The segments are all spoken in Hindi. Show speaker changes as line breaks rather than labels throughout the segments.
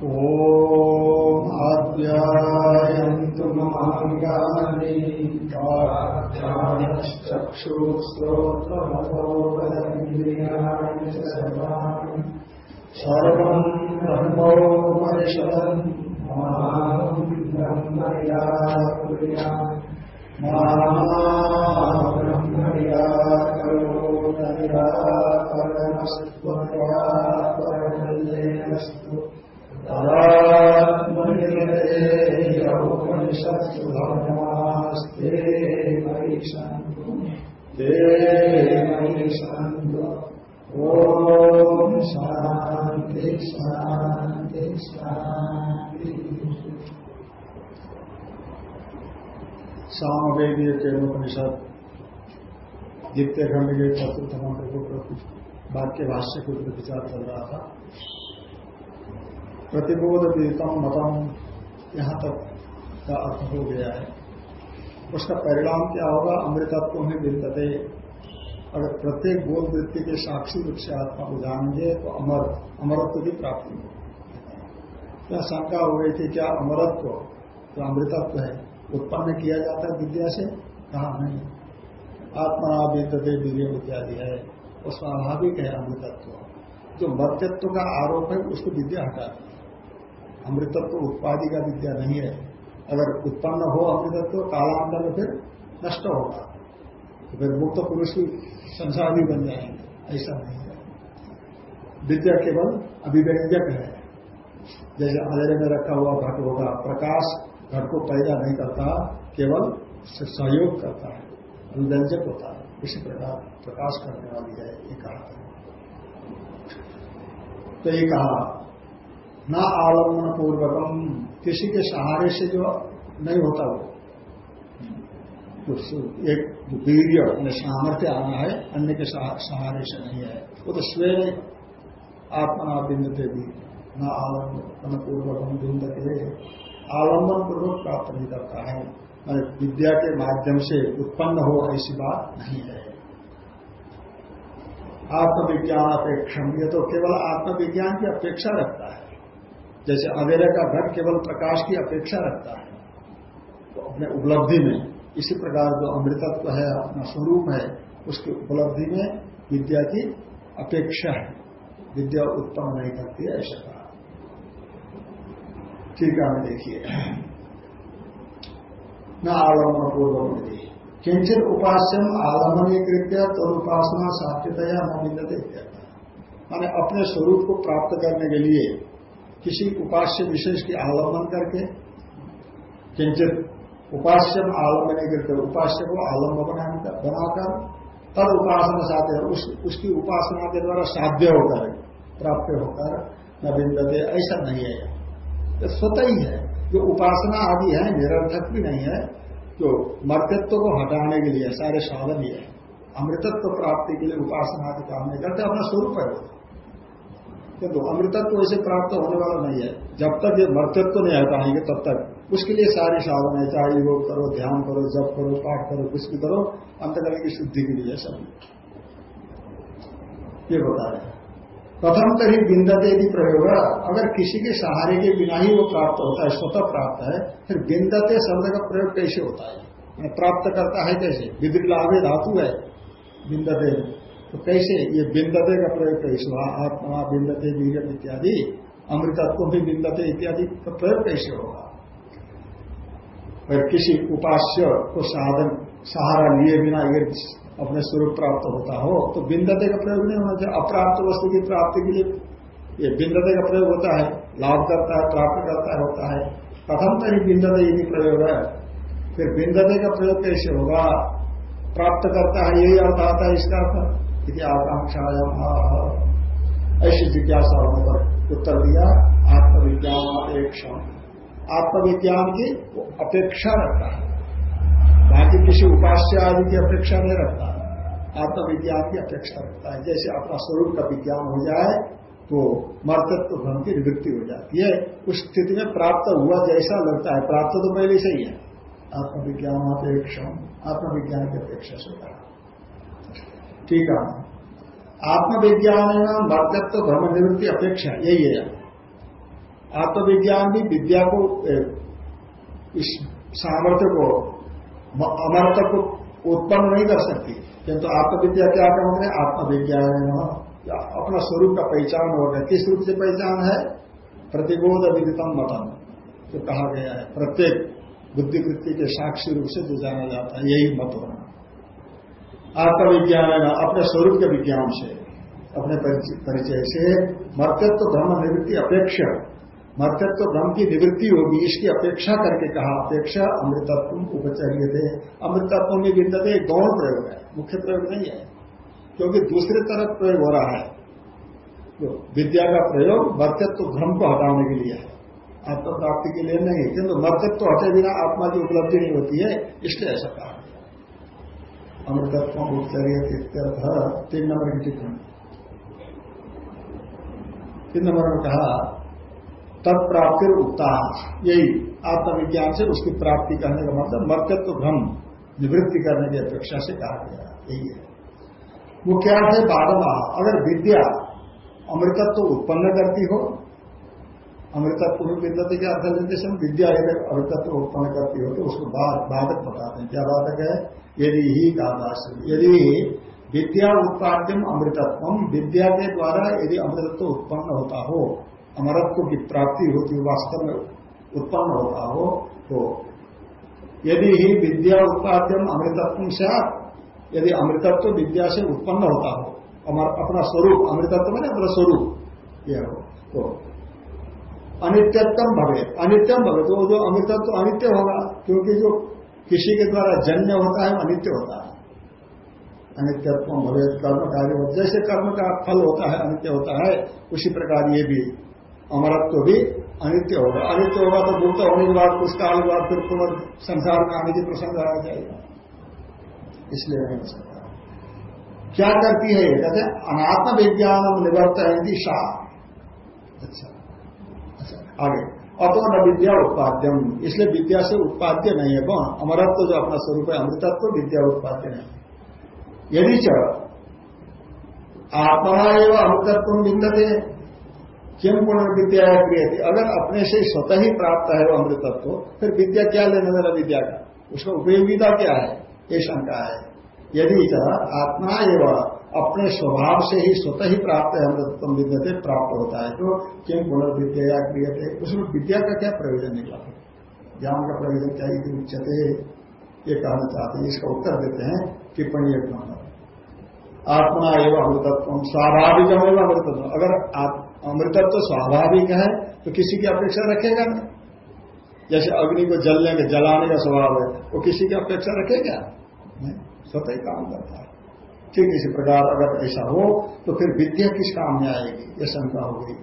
ॐ आद्यायन्तु महाङ्गानि चक्षुश्रोत्रमथोपदन्द्रियाणि च ब्रह्मया कुर्यात् मा ब्रह्मया तदात्मनिरतेयौपनिषत्सु धर्मास्ते मयि सन्तु ते मयि सन्तु ॐ शान्ति शान्ति शान्ति सामवेदीय द्वितीय खंड के चतुर्थ मंत्र को वाक्य भाष्य के ऊपर विचार चल रहा था। प्रतिबोध विदितम मतम यहाँ तक का अर्थ हो गया है। उसका परिणाम क्या होगा? अमृतत्व में विदते अगर प्रत्येक बोध वृत्ति के साक्षी रूप से आत्मा को जानेंगे तो अमर, अमरत्व की प्राप्ति होगी। क्या शंका हो गई थी, क्या अमरत्व? जो अमृतत्व है। उत्पन्न किया जाता है विद्या से, कहा नहीं। आत्मा विद्यते वीर्य इत्यादि है। वो स्वाभाविक है अमृतत्व। जो मर्त्यत्व का आरोप है, उसको विद्या हटा दी अमृतत्व उत्पादी का विद्या नहीं है। अगर उत्पन्न हो अमृतत्व, कालांतर में फिर नष्ट होगा। तो फिर मुक्त पुरुष भी बन जाएँगे। ऐसा नहीं है। विद्या केवल अभिव्यंजक है। जैसे अंधेरे में रखा हुआ घट होगा, प्रकाश घट को पैदा नहीं करता, केवल सहयोग करता है। अभिव्यंजक होता है। इसी प्रकार प्रकाश करने वाली है, ये कहा तो ये कहा न आलंबन पूर्वकम किसी के सहारे से जो नहीं होता वो। एक वीर्य अपने सामर्थ्य आना है, अन्य के सहारे से नहीं है। वो तो स्वयं आत्मा बिंदते भी न आलंबन पूर्वकम बिंदते। आलंबन पूर्वक प्राप्त नहीं करता है। मैंने विद्या के माध्यम से उत्पन्न हो ऐसी बात नहीं है। आत्मविज्ञान अपेक्षम ये तो केवल आत्मविज्ञान की अपेक्षा रखता है। जैसे अंधेरे का घट केवल प्रकाश की अपेक्षा रखता है तो अपने उपलब्धि में, इसी प्रकार जो अमृतत्व है, अपना स्वरूप है, उसकी उपलब्धि में विद्या की अपेक्षा है। विद्या उत्पन्न नहीं करती है, ऐसा कहा। ठीक है देखिए। न आलंबन पूर्वक विधि। किंचित उपास्यम आलंबन कृत्य उपासना साध्यतया न मिलते माने अपने स्वरूप को प्राप्त करने के लिए किसी उपास्य विशेष की आलंबन करके किंचित उपास्यम आलंबन करके उपास्य को आलंबन बनाकर तद उपासना साध्य उस, उसकी उपासना के द्वारा साध्य होकर प्राप्त होकर न बिंदते ऐसा नहीं है। ये स्वतः ही है। जो उपासना आदि है निरर्थक भी नहीं है जो मर्तत्व को हटाने के लिए सारे साधन ही है। अमृतत्व प्राप्ति के लिए उपासना आदि काम नहीं करते अपना स्वरूप है किंतु अमृतत्व वैसे प्राप्त होने वाला नहीं है। जब तक ये मर्तत्व नहीं हटाएँगे तब तक। उसके लिए सारे साधन है चाहे योग करो, ध्यान करो, जप करो, पाठ करो, कुछ भी करो, अंतकरण की शुद्धि के लिए सब। ये बता रहे प्रथम तरी बिंदते यदि प्रयोग। अगर किसी के सहारे के बिना ही वो प्राप्त होता है, स्वतः प्राप्त है, फिर बिंदते शब्द का प्रयोग कैसे होता है? प्राप्त करता है कैसे? विद्रिलाभे धातु है, बिंदते। तो कैसे? ये बिंदते का प्रयोग कैसे हुआ आत्मा बिंदते वीर इत्यादि, अमृतत्व भी बिंदते इत्यादि का प्रयोग कैसे होगा? और किसी उपास्य को साधन, सहारा लिए बिना ये अपने स्वरूप प्राप्त होता हो तो बिंदते का प्रयोग नहीं होना चाहिए। अप्राप्त वस्तु की प्राप्ति के लिए ये बिंदते का प्रयोग होता है। लाभ करता है, प्राप्त करता है, होता है। प्रथम तो ही बिंदते यदि प्रयोग है, फिर बिंदते का प्रयोग कैसे होगा? प्राप्त करता है, यही अर्थ आता है इसका अर्थ। यदि आकांक्षा ऐसी जिज्ञासा होने पर उत्तर दिया आत्मविज्ञान अपेक्षा। आत्मविज्ञान की अपेक्षा रखता है। बाकी किसी उपास्य आदि की अपेक्षा नहीं रखता। आत्मविज्ञान की अपेक्षा रखता है। जैसे अपना स्वरूप का विज्ञान हो जाए तो मर्तत्व भ्रम की निवृत्ति हो जाती है। उस स्थिति में प्राप्त हुआ जैसा लगता है। प्राप्त तो पहले से ही है। आत्मविज्ञान अपेक्षा। आत्मविज्ञान की अपेक्षा से कहा ठीक है। आत्मविज्ञान मर्तत्व भ्रम निवृत्ति अपेक्षा यही है। आत्मविज्ञान भी विद्या को इस सामर्थ्य को अमरत्व को उत्पन्न नहीं कर सकती। किंतु तो आत्मविद्या क्या कहते हैं? आत्मविज्ञान अपना स्वरूप का पहचान होगा किस रूप से पहचान है? प्रतिबोध विदितम मतम, जो कहा गया है। प्रत्येक बुद्धिवृत्ति के साक्षी रूप से जो जाना जाता है, यही मत होना। आत्मविज्ञान, अपने स्वरूप के विज्ञान से, अपने परिचय से मर्तत्व धर्म निवृत्ति अपेक्षा मर्तत्व धर्म की निवृत्ति होगी, इसकी अपेक्षा करके कहा, अपेक्षा अमृतत्व उपचर्य थे अमृतत्व में विन्दते गौण प्रयोग है, मुख्य प्रयोग नहीं है, क्योंकि दूसरे तरफ़ प्रयोग हो रहा है। तो विद्या का प्रयोग मर्तत्व धर्म को हटाने के लिए है आत्म प्राप्ति के लिए नहीं किंतु मर्तत्व हटे बिना आत्मा की उपलब्धि नहीं होती है, इसलिए ऐसा कहा। अमृतत्व उपचर्य तीन नंबर की टिप्पणी तीन नंबर में कहा तत्प्राप्ति उगता यही आत्मविज्ञान से उसकी प्राप्ति करने का मतलब मर्तत्व भ्रम निवृत्ति करने की अपेक्षा से कहा गया। यही है। मुख्यार्थ है बारह अगर विद्या अमृतत्व उत्पन्न करती हो अमृतत्व विद्यते के अर्थ समय विद्या यदि अमृतत्व उत्पन्न करती हो तो उसको बाधक बताते हैं। क्या बाधक है? यदि ही कहा यदि विद्या उत्पाद्यम अमृतत्व विद्या के द्वारा यदि अमृतत्व उत्पन्न होता हो, अमरत्व की प्राप्ति होती वास्तव में उत्पन्न होता हो तो यदि ही विद्या उत्पाद्यम अमृतत्व से यदि अमृतत्व विद्या से उत्पन्न होता हो अपना स्वरूप, अमृतत्व में अपना स्वरूप, यह हो तो अनित्यत्म भवे अनित्यम भवे तो जो अमृतत्व अनित्य होगा, क्योंकि जो किसी के द्वारा जन्य होता है अनित्य होता है। अनित्यत्व भवे कर्म कार्य जैसे कर्म का फल होता है, अनित्य होता है, उसी प्रकार ये भी अमरत्व भी अनित्य होगा। अनित्य होगा तो मुक्त होने के बाद कुछ काल बाद, फिर पुनः संसार में आने की प्रसंग आ जाएगा। इसलिए नहीं हो सकता। क्या करती है कहते अनात्म विज्ञान निवर्तयती शाह। अच्छा अच्छा। आगे अतो न विद्या उत्पाद्यम। इसलिए विद्या से उत्पाद्य नहीं है। कौन अमरत्व जो अपना स्वरूप है, अमृतत्व तो विद्या उत्पाद्य नहीं। यदि च आत्मा एवं अमृतत्व बिंदते किम विद्या क्रिय अगर अपने से स्वतः ही प्राप्त है वो अमृतत्व, फिर विद्या क्या लेना देना विद्या का? उसका उपयोगिता क्या है? ये शंका है। यदि आत्मा एवं अपने स्वभाव से ही स्वतः ही प्राप्त है अमृतत्व विद्यते प्राप्त होता है। तो किम पुनर्विद्या क्रिय थे उसमें विद्या का क्या प्रयोजन निकला? ज्ञान का प्रयोजन क्या? उच्चते ये कहना चाहते हैं, इसका उत्तर देते हैं टिप्पणी एक नंबर। आत्मा एवं अमृतत्व स्वाभाविक एवं अमृतत्व। अगर अमृतत्व स्वाभाविक है तो किसी की अपेक्षा रखेगा ना? जैसे अग्नि को जलने का जलाने का स्वभाव है, वो किसी की अपेक्षा रखेगा? नहीं, स्वतः काम करता है। ठीक इसी प्रकार अगर ऐसा हो तो फिर विद्या किस काम में आएगी? ये शंका होगी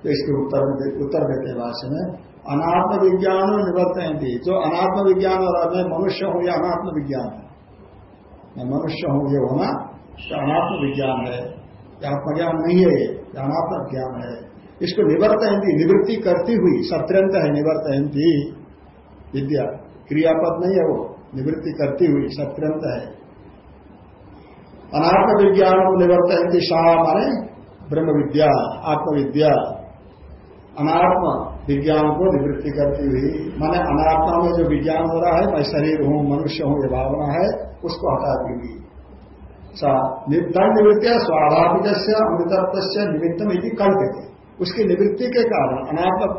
तो इसके उत्तर उत्तर देते भाष्य में अनात्म विज्ञान निवर्तन थी जो अनात्म विज्ञान और मैं मनुष्य हूँ, या अनात्म विज्ञान है। मैं मनुष्य हूँ, ये होना तो अनात्म विज्ञान है आत्मज्ञान नहीं है, ये अनात्म ज्ञान है। इसको निवर्तयंती निवृत्ति करती हुई, सत्यंत है निवर्तयंती विद्या क्रियापद नहीं है वो, निवृत्ति करती हुई, सत्यंत है। अनात्म विज्ञान को निवर्तयंती शाह माने ब्रह्म विद्या आत्मविद्या। अनात्म विज्ञान को निवृत्ति करती हुई, माने अनात्मा में जो विज्ञान हो रहा है, मैं शरीर हूँ, मनुष्य हूँ, ये भावना है, उसको हटाती हुई। निवृत्तिया स्वाभाविक से अमृतत्व से निमित्तम यदि कल्पते उसकी निवृत्ति के कारण अनात्म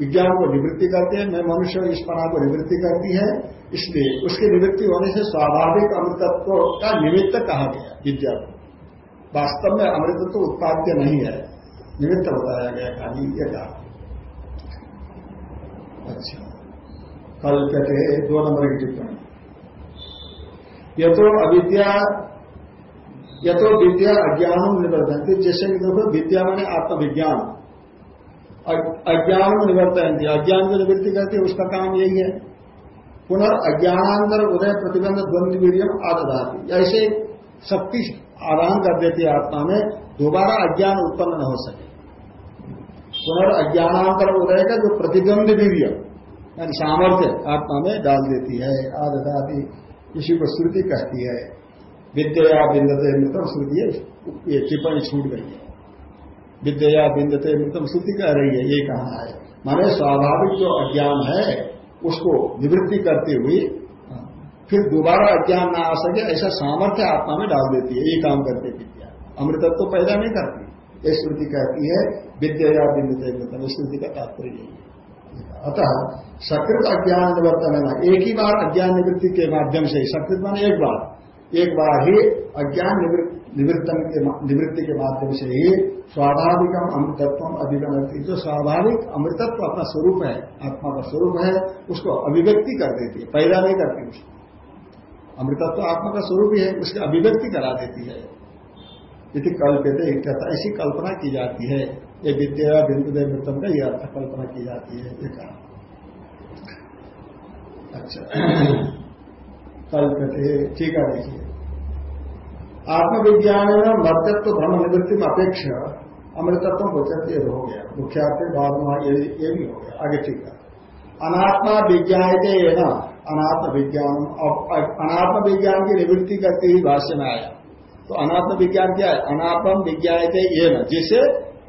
विज्ञान को निवृत्ति करते हैं, मैं मनुष्य इस पना को निवृत्ति करती है, इसलिए उसकी निवृत्ति होने से स्वाभाविक अमृतत्व का निमित्त कहा गया विद्या को। वास्तव में अमृतत्व उत्पाद्य नहीं है, निमित्त बताया गया खाली ये कहा। अच्छा। कल कहते दो नंबर की टिप्पणी। तो अविद्या यथो तो विद्या अज्ञान निवर्तन जैसे कि देखो, विद्या मैंने आत्मविज्ञान। अज्ञान निवर्तन थी अज्ञान को निवृत्ति करती है, उसका काम यही है। पुनर्ज्ञानांतर उदय प्रतिबंध द्वंद्व वीरियम आदधाती ऐसे शक्ति आदान कर देती है आत्मा में, दोबारा अज्ञान उत्पन्न न हो सके। पुनर्ज्ञानांतर उदय का जो प्रतिबंध वीर्य यानी सामर्थ्य आत्मा में डाल देती है आदधाती इसी को श्रुति कहती है। विद्या बिंदते मित्र, श्रुति ये टिप्पणी छूट गई है। विद्या बिंदते मृतम श्रुति कह रही है, ये कहना है। माने स्वाभाविक जो अज्ञान है, उसको निवृत्ति करती हुई फिर दोबारा अज्ञान ना आ सके, ऐसा सामर्थ्य आत्मा में डाल देती है, ये काम करते विद्या। अमृतत्व तो पैदा नहीं करती। ये श्रुति कहती है, विद्या बिंदते मृतम श्रुति का तात्पर्य यही है। अतः सकृत अज्ञान निवर्तन है एक ही बार अज्ञान निवृत्ति के माध्यम से, सकृत माने एक बार। एक बार ही अज्ञान निवृत्तन के निवृत्ति के माध्यम से ही स्वाभाविक अमृतत्व अभिगमती। जो स्वाभाविक अमृतत्व अपना स्वरूप है, आत्मा का स्वरूप है, उसको अभिव्यक्ति कर देती है, पैदा नहीं करती उसको अमृतत्व आत्मा का स्वरूप ही है, उसकी अभिव्यक्ति करा देती है। यदि कल्पते कहता ऐसी कल्पना की जाती है। ये विद्या बिंदु देव मृतम का यह अर्थ कल्पना की जाती है, ये कहा। अच्छा। कल्पते ठीक है, देखिए। आत्मविज्ञान में मर्तत्व भ्रम निवृत्ति में अपेक्षा अमृतत्व बचत हो गया। मुख्यार्थ बाद में ये भी हो गया। आगे ठीक है। अनात्मा विज्ञान के ना अनात्म विज्ञान अनात्म विज्ञान की निवृत्ति करके ही भाष्य में आया। तो अनात्म विज्ञान क्या है? अनात्म विज्ञान के ये न जिसे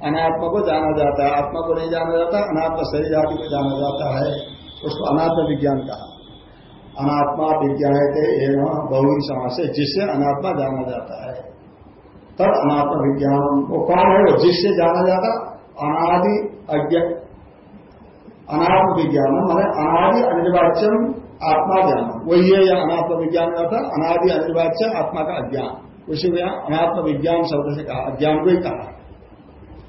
अनात्मा को जाना जाता है। आत्मा को नहीं जाना जाता, अनात्म शरीर आदि को जाना जाता है। उसको अनात्म विज्ञान कहा। अनात्मा विज्ञान के न बहुरी समाज से जिससे अनात्मा जाना जाता है। तब अनात्म विज्ञान वो कौन है वो? जिससे जाना जाता अनादि अनात्म विज्ञान, मैंने अनादि अनिर्वाच्यम आत्मा ज्ञान। वही है यह अनात्म विज्ञान का था अनादि अनिर्वाच्य आत्मा का अज्ञान। उसी में अनात्म विज्ञान शब्द से कहा, अज्ञान को ही कहा।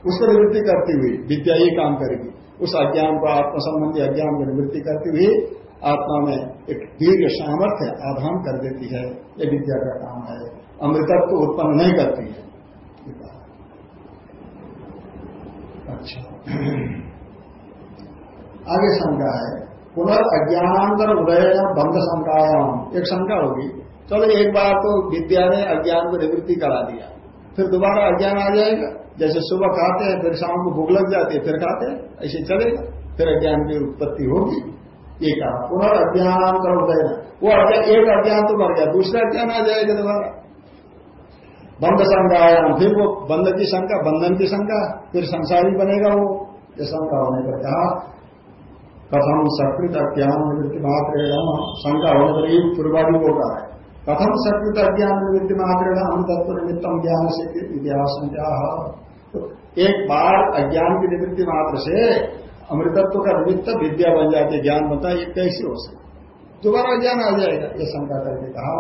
उसको निवृत्ति करती हुई, विद्या ही काम करेगी। उस अज्ञान को आत्म संबंधी अज्ञान को निवृत्ति करती हुई आत्मा में एक दीर्घ सामर्थ्य आधान कर देती है, ये विद्या का काम है। अमृतत्व को उत्पन्न नहीं करती है। अच्छा। आगे शंका है। पुनर्ज्ञानांतर उदय बंध शंकायाम। एक शंका होगी। चलो एक बार तो विद्या ने अज्ञान को निवृत्ति करा दिया। फिर दोबारा अज्ञान आ जाएगा। जैसे सुबह खाते हैं, फिर शाम को भूख लग जाती है, फिर खाते हैं, ऐसे चलेगा। फिर अज्ञान की उत्पत्ति होगी। ये कहा पुनर्ज्ञानांतर उदय वो अज्ञान एक अज्ञान तो मर गया, दूसरा अज्ञान आ जाएगा दोबारा बंध शंकायाम फिर वो बंध की शंका, बंधन की शंका, फिर संसारी बनेगा वो। ये शंका होने पर कहा, कथम सकृत अज्ञान निवृत्ति मात्र शंका होने पर एक पूर्वादि होगा है। कथम सकृत अज्ञान निवृत्ति मात्र अमृतत्व निमित्तम ज्ञान से इतिहास तो एक बार अज्ञान की निवृत्ति मात्र से अमृतत्व का निमित्त विद्या बन जाती ज्ञान बनता है, ये कैसे हो सकता दोबारा ज्ञान आ जाएगा, ये शंका करके कहा,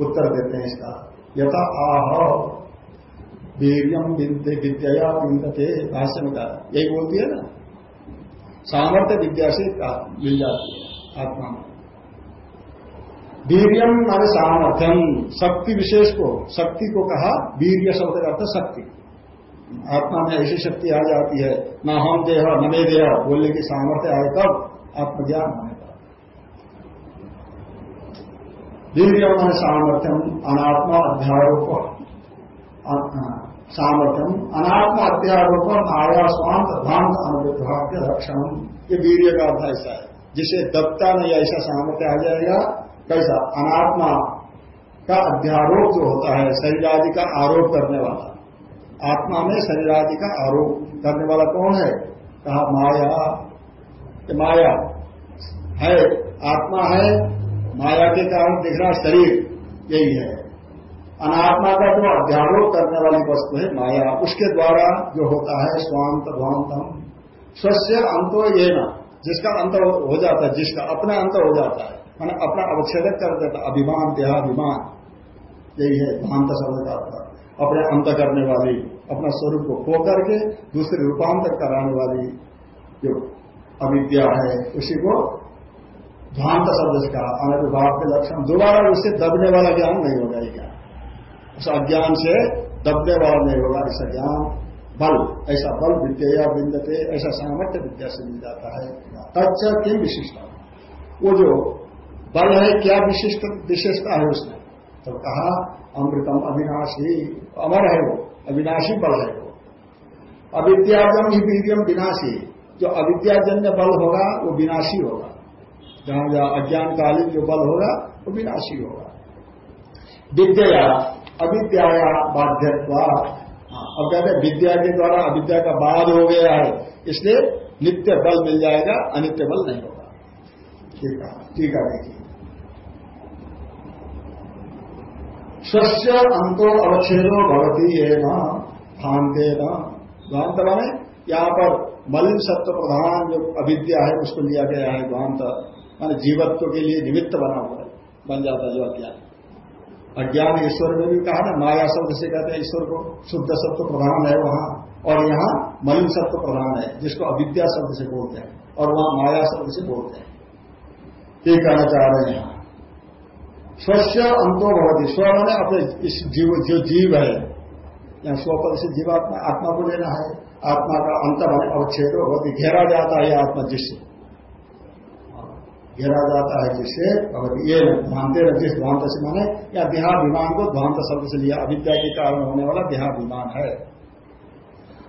उत्तर देते हैं इसका। यथा आह वीरियम विद्या बिंदते भाष्य में कहा, यही बोलती है ना? सामर्थ्य विद्या से मिल जाती है आत्मा में। वीरियम माने सामर्थ्यम शक्ति विशेष को, शक्ति को कहा, वीर्य शब्द का अर्थ शक्ति। आत्मा में ऐसी शक्ति आ जाती है, न हम देह, न मे देह, बोलने की सामर्थ्य आए तब आत्मज्ञान होने का वीर्य मान सामर्थ्यम अनात्मा अध्यारोप सामर्थ्यम अनात्मा अध्यारोप माया स्वांत भांत अनुविभाग रक्षण ये वीर्य का अर्थ ऐसा है, जिसे दबता नहीं ऐसा सामर्थ्य आ जाएगा, कैसा? अनात्मा का अध्यारोप जो होता है शरीर आदि का आरोप करने वाला। आत्मा में शरीर आदि का आरोप करने वाला कौन है? कहा, माया। माया है, आत्मा है, माया के कारण दिख रहा शरीर, यही है। अनात्मा का जो अध्यारोप करने वाली वस्तु है, माया, उसके द्वारा जो होता है, स्वांत ध्वांतम स्वस्य अंतो ये न जिसका अंत हो जाता है, जिसका अपना अंत हो जाता है, मैंने अपना अवच्छेदक कर देता, अभिमान, देहाभिमान, यही है भांत शब्द का अपने अंत करने वाली, अपना स्वरूप को खो करके दूसरे रूपांतर कराने वाली जो अविद्या है, उसी को ध्वांत शब्द से कहा। अनविभाव के लक्षण। दोबारा उससे दबने वाला ज्ञान नहीं होगा ये ज्ञान। उस अज्ञान से दबने वाला नहीं होगा ऐसा ज्ञान। बल, ऐसा बल विद्या या बिंदते ऐसा सामर्थ्य विद्या से मिल जाता है। तत्व की विशिष्टता वो जो बल है, क्या विशिष्ट, विशेषता है उसमें? तो कहा अमृतम अविनाशी। अमर है वो अविनाशी बल है वो। अविद्याजन ही वीरियम विनाशी। जो अविद्याजन्य बल होगा वो विनाशी होगा। जहाँ जहाँ अज्ञानकालीन जो बल होगा वो विनाशी होगा। विद्या अविद्या बाध्यत्वा। हाँ, अब कहते हैं विद्या के द्वारा अविद्या का बाध हो गया है। इसलिए नित्य बल मिल जाएगा अनित्य बल नहीं होगा। ठीक है ठीक है देखिए स्वस्य अंतो अवच्छेदो भवती है न भांते न यहाँ पर मलिन सत्व प्रधान जो अविद्या है, उसको लिया गया है भांत माने जीवत्व के लिए निमित्त बना हुआ है, बन जाता जो अज्ञान। अज्ञान ईश्वर में भी कहा ना, माया शब्द से कहते हैं ईश्वर को, शुद्ध सत्व प्रधान है वहाँ। और यहाँ मलिन सत्व प्रधान है, जिसको अविद्या शब्द से बोलते हैं, और वहाँ माया शब्द से बोलते हैं। ये कहना चाह रहे हैं। स्वस्य अंतो भवती। स्व मैंने अपने इस जीव, जो जीव है। या स्वपद से जीवात्मा, आत्मा को लेना है। आत्मा का अंत बने अवच्छेद होती घेरा जाता है आत्मा जिससे। घेरा जाता है जिससे ये ध्वांते जिस ध्वांत से माने, या देहाभिमान को ध्वांत शब्द से लिया। अविद्या के कारण होने वाला देहाभिमान है।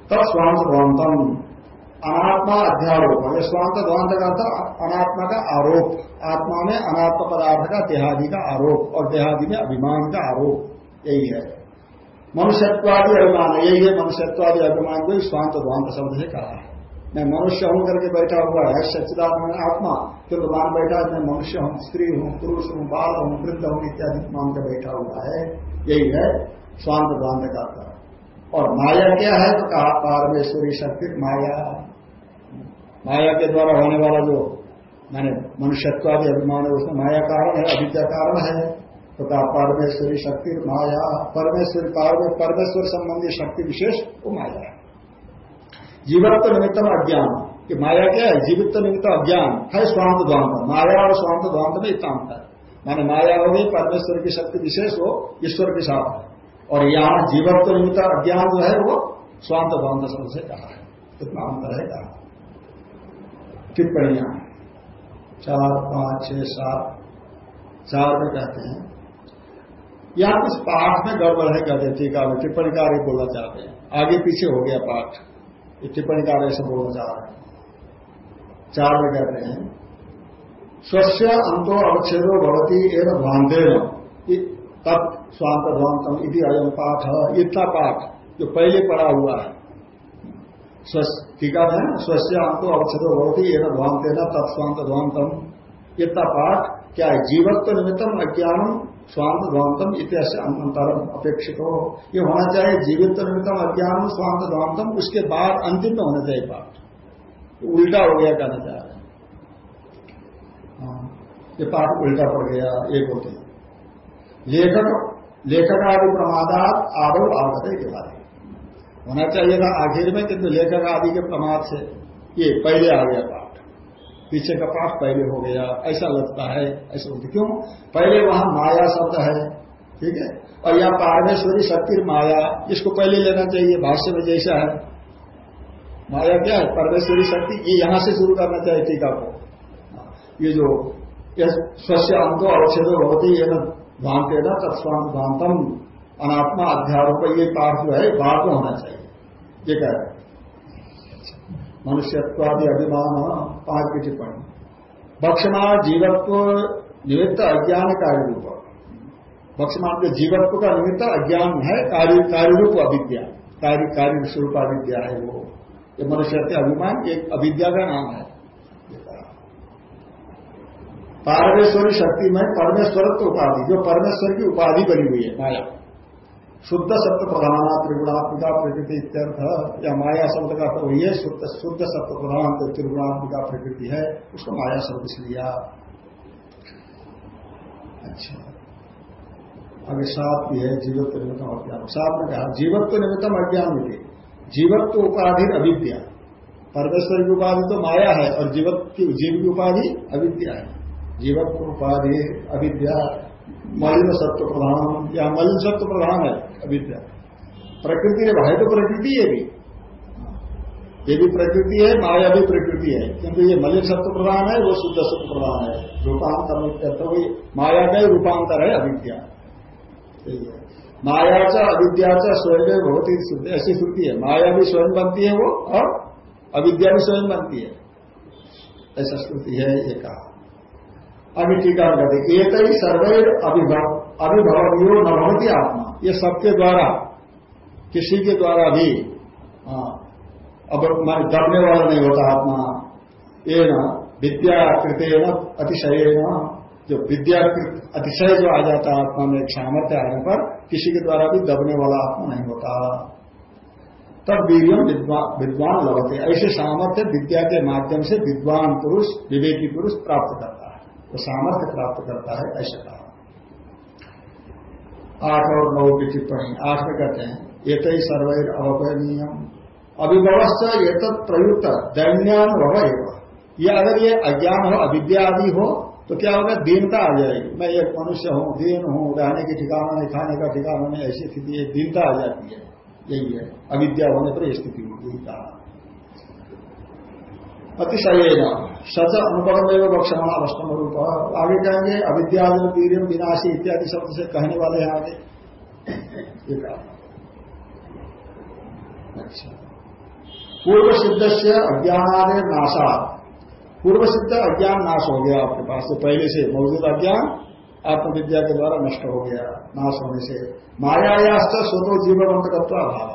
तब स्वांत ध्वांतम अनात्मा अध्यारोप है स्वांत ध्वांत का था अनात्मा का आरोप आत्मा में अनात्म पदार्थ का देहादि का आरोप और देहादि में अभिमान का आरोप यही है मनुष्यत्वादि अभिमान यही है मनुष्यत्वादि अभिमान को स्वांत ध्वांत शब्द से कहा है मैं मनुष्य हूँ करके बैठा हुआ है सच्चिदात्मा आत्मा फिर मान बैठा मैं मनुष्य हूँ स्त्री हूँ पुरुष हूँ बाल हूँ वृद्ध हूँ इत्यादि मान कर बैठा हुआ है यही है स्वांत द्वांत का और माया क्या है तो कहा पारमेश्वरी शक्ति माया माया के द्वारा होने वाला जो मैंने मनुष्यत्वादि अभिमान है, उसमें माया कारण है, अविद्या कारण है। तो कहा परमेश्वरी शक्ति, माया, परमेश्वर परमेश्वरी परमेश्वर संबंधी शक्ति विशेष, वो माया है। जीवत्व निमित्तम अज्ञान। कि माया क्या है? जीवित निमित्त अज्ञान। है स्वांत द्वांत। माया और स्वांत द्वांत में इतना अंतर माने माया हो गई परमेश्वर की शक्ति विशेष हो ईश्वर के साथ है। और यहाँ जीवत्व निमित्त अज्ञान जो है, वो स्वांत द्वांत से कहा है। इतना अंतर है कहा। टिप्पणियाँ। चार, पाँच, छह, सात। चार में कहते हैं या कुछ पाठ में गड़बड़ है, कहते हैं टीका में टिप्पणी कार्य बोलना चाहते हैं। आगे पीछे हो गया पाठ। टिप्पणी कार्य ऐसे बोलना चाह रहे हैं। चार में कहते हैं, स्वस्य अंतो अवच्छेदो भवती एवं भांधेन तत् स्वांत ध्वांतम इति अयम पाठ। इतना पाठ जो पहले पढ़ा हुआ है। टीका है स्वस्थ स्वस्य अंतो अवच्छेदो भवती एवं ध्वांतेन तत्स्वांत ध्वांतम इतना पाठ क्या है? जीवत्व निमित्तम अज्ञानम स्वांत ध्वांतम इतिहास अंतरम अपेक्षित हो। ये होना चाहिए जीवित निमित्तम अज्ञान स्वांत ध्वांतम उसके बाद अंतिम में होना चाहिए पाठ। उल्टा हो गया कहना चाह रहे हाँ, ये पाठ उल्टा पड़ गया एक होते लेखक लेखक आदि प्रमादात आरोप आगत के बारे होना चाहिए था। आखिर में किंतु लेखक आदि के प्रमाद से ये पहले आ गया पाठ। पीछे का पाठ पहले हो गया। ऐसा लगता है, ऐसा होता क्यों? पहले वहाँ माया शब्द है, ठीक है? और यह पारमेश्वरी शक्ति माया, इसको पहले लेना चाहिए। भाष्य में जैसा है। माया क्या है? परमेश्वरी शक्ति, ये यहाँ से शुरू करना चाहिए टीका को। ये जो स्वस्य अंतो अवच्छेद होती है ना भांते ना तत्स्वांत भांतम। अनात्मा अध्यारोप ये पाठ जो है बाद में होना चाहिए। ये कह रहे मनुष्यत्वादि अभिमान पाँच की टिप्पणी। बक्षमान जीवत्व निमित्त अज्ञान कार्य रूप बक्षमान के जीवत्व का निमित्त अज्ञान है, कार्य कार्य रूप अविद्या। कार्य कार्य स्वरूप अविद्या है वो। ये मनुष्य के अभिमान एक अविद्या का नाम है। पारमेश्वरी शक्ति में परमेश्वरत्व उपाधि, जो परमेश्वर की उपाधि बनी हुई है, माया। शुद्ध सत्य प्रधान, त्रिगुणात्मिका प्रकृति इत्यर्थ, या माया शब्द का तो ये शुद्ध शुद्ध सत्य प्रधान जो त्रिगुणात्मिका प्रकृति है, उसको माया शब्द से लिया। अच्छा। अभी सात भी है, जीवत्व निमित्तम अज्ञान। सात ने कहा, जीवत्व निमित्तम अज्ञान मिले जीवत्व उपाधि अविद्या। परमेश्वर की उपाधि तो माया है, और जीवत की, जीव की उपाधि अविद्या है। जीवत्व उपाधि, अविद्या, मलिन सत्व प्रधान, या मलिन सत्व प्रधान है। अविद्या प्रकृति है भाई तो प्रकृति है भी। ये भी प्रकृति है माया भी प्रकृति है। किंतु ये मलिन सत्व प्रधान है, वो शुद्ध सत्व प्रधान है। रूपांतर तो वही माया का ही रूपांतर है, अविद्या। माया च, अविद्या स्वयं बहुत ही ऐसी श्रुति है। माया भी स्वयं बनती है वो, और अविद्या भी स्वयं बनती है। ऐसा श्रुति है, ये कहा। अभी टीका कहते एक ही सर्वैर अभिभव अभिभवनियो न भवती आत्मा। ये सबके द्वारा, किसी के द्वारा भी अब मान दबने वाला नहीं होता आत्मा। ये न विद्या न अतिशय जो विद्या अतिशय जो आ जाता है आत्मा में सामर्थ्य आने पर, किसी के द्वारा भी दबने वाला आत्मा नहीं होता। तब वीरियम विद्वान लगते ऐसे सामर्थ्य विद्या के माध्यम से विद्वान पुरुष, विवेकी पुरुष प्राप्त करता है। तो सामर्थ्य प्राप्त करता है, ऐसा कहा। आठ और नौ की टिप्पणी। आठ में कहते हैं ये तो सर्वैर अवपनीयम अभिभवस्थ ये तो प्रयुक्त, दैन्यान भव ये अगर ये अज्ञान हो, अविद्या आदि हो तो क्या होगा? दीनता आ जाएगी। मैं एक मनुष्य हूँ, दीन हूँ, रहने की ठिकाना नहीं, खाने का ठिकाना नहीं, ऐसी स्थिति दीनता आ जाती है। यही है। अविद्या होने पर स्थिति यही कहा अतिशय सच अनुपरम एवं बक्षण अवस्तम रूप। आगे कहेंगे अविद्या वीर विनाशी इत्यादि शब्द से कहने वाले हैं आगे। अच्छा पूर्व सिद्ध से अज्ञान नाशा पूर्व सिद्ध अज्ञान नाश हो गया आपके पास तो पहले से। मौजूद अज्ञान आत्मविद्या के द्वारा नष्ट हो गया, नाश होने से। मायायास्त स्वतो जीवनवंत तत्व अभाव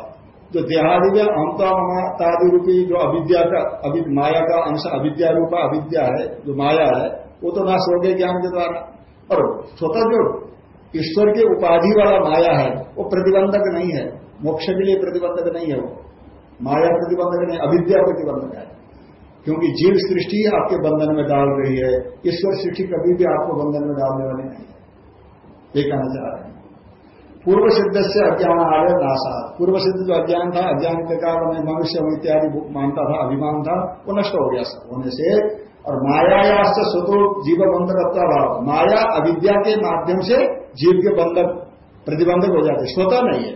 जो देहादि में अमतादि रूपी जो अविद्या का, अभी, माया का अंश अविद्या रूपा अविद्या है, जो माया है, वो तो नाश हो गया ज्ञान के द्वारा। और स्वतः जो ईश्वर के उपाधि वाला माया है, वो प्रतिबंधक नहीं है। मोक्ष के लिए प्रतिबंधक नहीं है वो। माया प्रतिबंधक नहीं, अविद्या प्रतिबंधक है। क्योंकि जीव सृष्टि आपके बंधन में डाल रही है, ईश्वर सृष्टि कभी भी आपको बंधन में डालने वाली नहीं है। ये कहना चाह रहे हैं। पूर्व सिद्ध से अज्ञान आ रहे नाशा। पूर्व सिद्ध जो अज्ञान था, अज्ञान के कारण मैं मनुष्य इत्यादि मानता था, अभिमान था, वो नष्ट हो गया होने से। और माया से स्वतो जीव बंधक भाव माया अविद्या के माध्यम से जीव के बंधक, प्रतिबंधक हो जाते स्वतः नहीं है।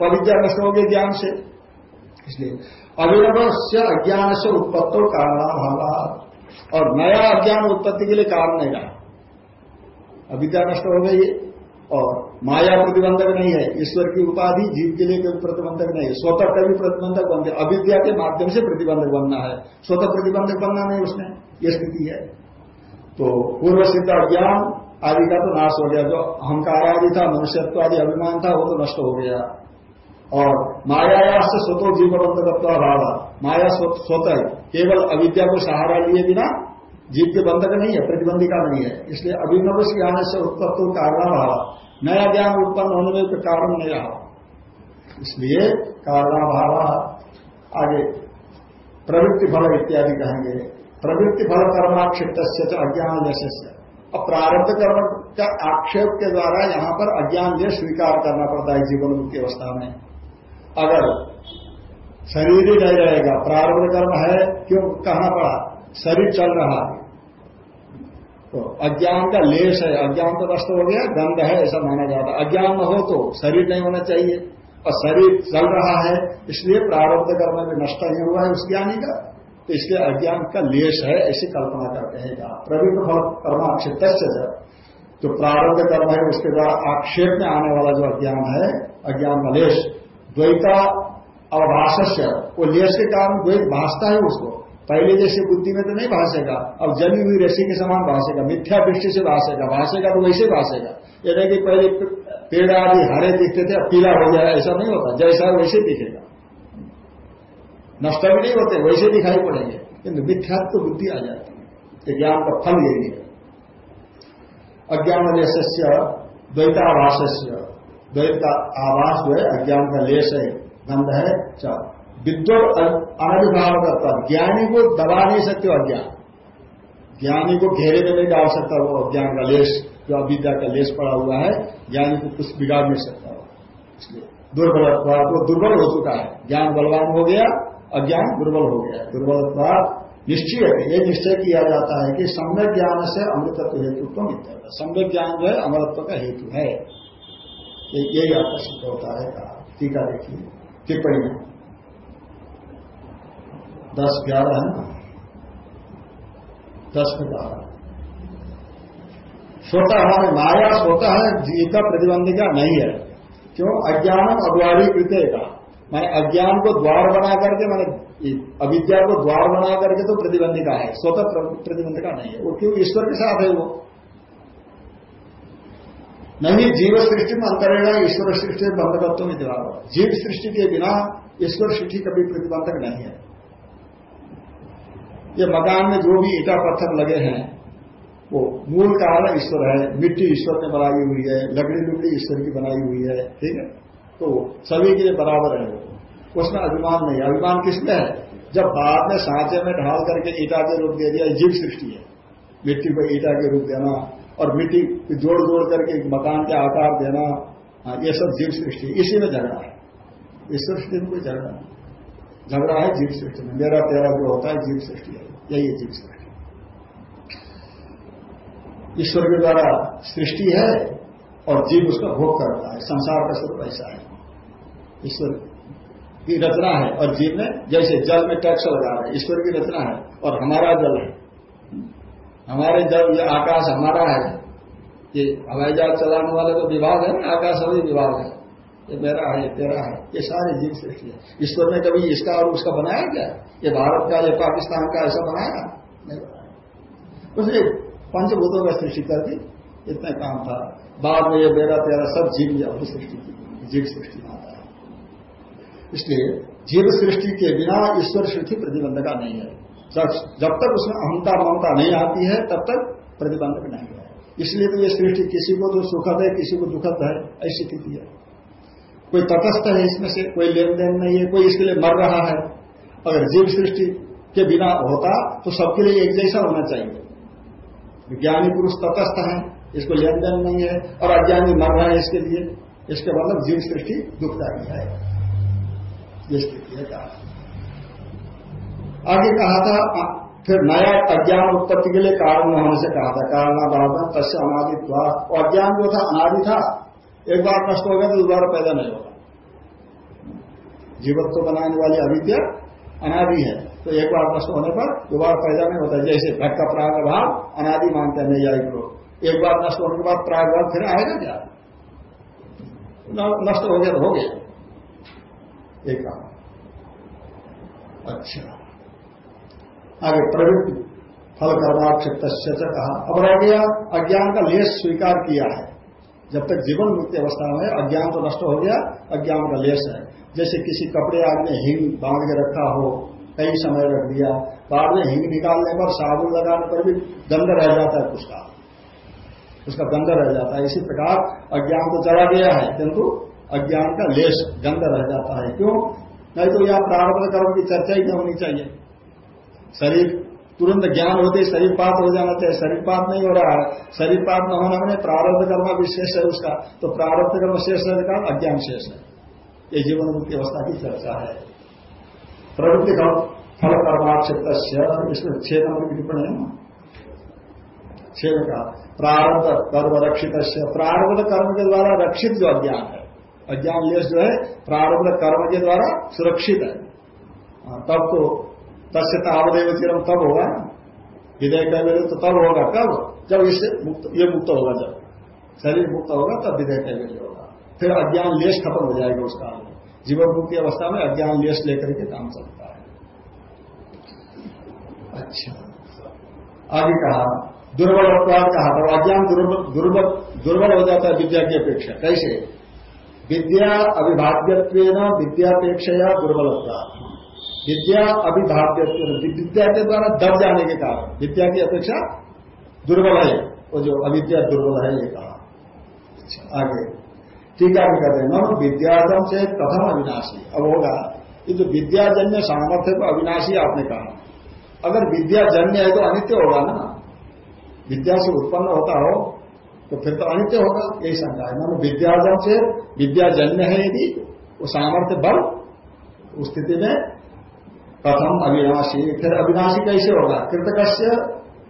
वो अविद्या नष्ट हो गई ज्ञान से। इसलिए अभिनव से अज्ञान से उत्पत्तो भावा और नया अज्ञान उत्पत्ति के लिए कारण नहीं रहा। अविद्या नष्ट हो गई और माया प्रतिबंधक नहीं है, ईश्वर की उपाधि जीव के लिए कभी प्रतिबंधक नहीं है। स्वतः कभी प्रतिबंधक बन गया। अविद्या के माध्यम से प्रतिबंधक बनना है। स्वतः प्रतिबंधक बनना नहीं उसने यह स्थिति है। तो पूर्व सिद्ध अज्ञान, आदि का तो नाश हो गया। जो अहंकार आदि था मनुष्यत्व आदि अभिमान था, वो तो नष्ट हो गया। और माया से स्वतो जीवबंधकत्व अभाव माया स्वतः केवल अविद्या को सहारा लिए बिना जीव के बंधक नहीं है, प्रतिबंधिका नहीं है। इसलिए अभिनव ज्ञान से उत्पत्ति कारण भाव नया ज्ञान उत्पन्न होने में कोई कारण नहीं रहा इसलिए कारणाभाव आगे प्रवृत्ति फल इत्यादि कहेंगे। प्रवृत्ति फल कर्माक्षिप्त अज्ञान अब प्रारब्ध कर्म का आक्षेप के द्वारा यहाँ पर अज्ञान जय स्वीकार करना पड़ता है जीवन मुक्ति अवस्था में। अगर शरीर ही नहीं रहेगा, प्रारब्ध कर्म है, क्यों कहना पड़ा? शरीर चल रहा है। तो अज्ञान का लेश है, अज्ञान तो नष्ट हो गया, गंध है, ऐसा माना जाता है। अज्ञान न हो तो शरीर नहीं होना चाहिए। और शरीर चल रहा है, इसलिए प्रारब्ध कर्म में नष्ट नहीं हुआ है उस ज्ञानी का। तो इसलिए अज्ञान का लेश है, ऐसी कल्पना करते हैं कहा प्रवृत्त फल आक्षेप जो प्रारब्ध कर्म है, उसके द्वारा आक्षेप में आने वाला जो अज्ञान है, अज्ञान का लेश, द्वैता अवभाष्य वो लेस के कारण द्वैत भाषता है उसको। पहले जैसे बुद्धि में तो नहीं भाषेगा, अब जमी हुई रसी के समान भाषेगा, मिथ्या दृष्टि से भाषेगा भाषेगा तो वैसे भाषेगा। ये नहीं कि पहले पेड़ आदि हरे दिखते थे पीला हो गया, ऐसा नहीं होता, जैसा वैसे दिखेगा। नष्ट भी नहीं होते, वैसे दिखाई पड़ेंगे, किंतु मिथ्यात्व बुद्धि आ जाती है। ज्ञान का फल यही है। अज्ञान जैसे द्वैताभाष्य द्वैत आवास जो है, अज्ञान का लेस है, गंध है चार विद्वत अनभिभाव करता ज्ञानी को दबा नहीं सकते अज्ञान। ज्ञानी को घेरे में नहीं डाल सकता वो अज्ञान का लेस, जो अविद्या का लेस पड़ा हुआ है, ज्ञानी को कुछ बिगाड़ नहीं सकता वो। इसलिए दुर्बल तो दुर्बल हो चुका है। ज्ञान बलवान हो गया, अज्ञान दुर्बल हो गया। दुर्बल निश्चय है, ये निश्चय किया जाता है कि सम्यक ज्ञान से अमृतत्व हेतु मित्र सम्यक ज्ञान जो है अमृतत्व का हेतु है। यही सिद्ध होता है, कहा। टीका देखिए। टिप्पणी। दस ग्यारह है ना? दस में बारह। स्वतः हमारे माया स्वतः है जीव का प्रतिबंधिका नहीं है। क्यों? अज्ञान अद्वारी कृत्य का। मैंने अज्ञान को द्वार बना करके, मैंने अविद्या को द्वार बना करके तो प्रतिबंधिका है। स्वतः प्रतिबंधिका नहीं है। वो क्यों? ईश्वर के साथ है वो। नहीं, जीव सृष्टि में अंतरेगा ईश्वर सृष्टि बंधकत्व में दिवा जीव सृष्टि के बिना ईश्वर सृष्टि कभी प्रतिबंधक नहीं है। ये मकान में जो भी ईटा पत्थर लगे हैं वो मूल कारण ईश्वर है मिट्टी ईश्वर ने बनाई हुई है लकड़ी लुकड़ी ईश्वर की बनाई हुई है ठीक है? तो सभी के लिए बराबर है वो। उसमें अभिमान नहीं अभिमान किसमें है? जब बाद में सांचे में ढाल करके ईटा के रूप दे दिया जीव सृष्टि है। मिट्टी को ईटा के रूप देना और मिट्टी जोड़ जोड़ करके मकान के आकार देना हाँ, ये सब जीव सृष्टि इसी में झगड़ा है। ईश्वर सृष्टि में कोई झगड़ा नहीं। झगड़ा है जीव सृष्टि में। मेरा तेरा जो होता है जीव सृष्टि है। यही है जीव सृष्टि। ईश्वर के द्वारा सृष्टि है और जीव उसका भोग करता है। संसार का स्वरूप ऐसा है। ईश्वर की रचना है और जीव में जैसे जल में टैक्स लगा रहे हैं, ईश्वर की रचना है और हमारा जल है। हमारे जल, ये आकाश हमारा है। ये हवाई जहाज़ चलाने वाले तो विभाग है आकाश सभी विभाग है। ये मेरा है, ये तेरा है। ये सारे जीव सृष्टि है। ईश्वर ने कभी इसका और उसका बनाया क्या? ये भारत का, ये पाकिस्तान का ऐसा बनाया? नहीं बनाया। उसने पंचभूतों का सृष्टि कर दी। इतना काम था। बाद में ये मेरा, तेरा सब जीव अपनी सृष्टि की, जीव सृष्टि आता है। इसलिए जीव सृष्टि के बिना ईश्वर सृष्टि प्रतिबंधका नहीं है। जब तक उसमें अहमता ममता नहीं आती है, तब तक प्रतिबंधक नहीं है। इसलिए तो ये सृष्टि किसी को तो सुखद है, किसी को दुखद है, ऐसी स्थिति है। कोई तटस्थ है इसमें से, कोई लेन देन नहीं है, कोई इसके लिए मर रहा है। अगर जीव सृष्टि के बिना होता तो सबके लिए एक जैसा होना चाहिए। ज्ञानी पुरुष तटस्थ है, इसको लेन देन नहीं है, और अज्ञानी मर रहा है इसके लिए। इसके मतलब जीव सृष्टि दुखदायी है। ये स्थिति है कहा। आगे कहा था फिर नया अज्ञान उत्पत्ति के लिए कारण होने से कहा था। कारण तस्य अनादित्व। और अज्ञान जो था, अनादि था। एक बार नष्ट हो गया तो दोबारा पैदा नहीं होगा। जीवत्व बनाने वाली अविद्या अनादि है। तो एक बार नष्ट होने पर दोबारा पैदा नहीं होता। जैसे घट का प्राग भाव अनादि मानते हैं, नहीं आई लोग एक बार नष्ट होने के बाद प्राग भाव फिर आएगा क्या? नष्ट हो गया तो हो गया। एक काम अच्छा। आगे प्रवृत्ति। फल कर्माक्षिप्त कहा। अब रह गया अज्ञान का लेस स्वीकार किया है। जब तक जीवन मुक्ति अवस्था में अज्ञान तो नष्ट हो गया, अज्ञान का लेस है। जैसे किसी कपड़े आदमी हिंग बाँध के रखा हो, कई समय रख दिया बाद में हिंग निकालने पर साबुन लगाने पर भी गंध रह जाता है उसका। उसका गंध रह जाता है। इसी प्रकार अज्ञान तो चला गया है, किंतु अज्ञान का लेस गंध रह जाता है। क्यों? नहीं तो यहाँ प्रारंभ कर्म की चर्चा ही नहीं होनी चाहिए। शरीर तुरंत ज्ञान होते शरीर पात हो जाना चाहिए। शरीर पात नहीं हो रहा है। शरीर पात न होना मैंने प्रारब्ध कर्म विशेष है उसका। तो प्रारब्ध कर्म शेष है का अज्ञान शेष है। ये जीवन मुक्ति अवस्था की चर्चा है। प्रवृत्ति का फल कर्माक्षिप्त इसमें छह नंबर टिप्पणी है छह का प्रारब्ध कर्म रक्षित प्रारब्ध कर्म के द्वारा रक्षित जो अज्ञान है अज्ञान लेस जो है प्रारब्ध कर्म के द्वारा सुरक्षित है। हाँ, तब तो तस्य तावदेव चिरम तब होगा। विधेयक कैवल्य तो तब होगा। कब? जब इससे मुक्त, ये मुक्त होगा जब। शरीर मुक्त होगा, तब विधेयक कैवल्य होगा। फिर अज्ञान लेश खत्म हो जाएगा उस काल में। जीवन मुक्ति अवस्था में अज्ञान लेश लेकर के काम चलता है। अच्छा। आगे कहा दुर्बल अपराध कहा तो अज्ञान दुर्बल दुर्बल हो जाता है विद्या की अपेक्षा। कैसे? विद्या अविभाग्य विद्यापेक्षा दुर्बल अपराध विद्या अभिभाव्य विद्या के द्वारा दब जाने के कारण। विद्या की अपेक्षा दुर्बल है। वो जो अविद्या दुर्बल है ये कहा। अच्छा, आगे। टीका भी कहते हैं न विद्याधम से कथम अविनाशी। अब होगा। ये जो विद्याजन्य सामर्थ्य को अविनाशी आपने कहा। अगर विद्याजन्य है तो अनित्य होगा ना। विद्या से उत्पन्न होता हो तो फिर तो अनित्य होगा। यही शंका है। मान विद्याधम से विद्याजन्य है यदि वो सामर्थ्य बल उस स्थिति में प्रथम अविनाशी। फिर अविनाशी कैसे होगा? कृतक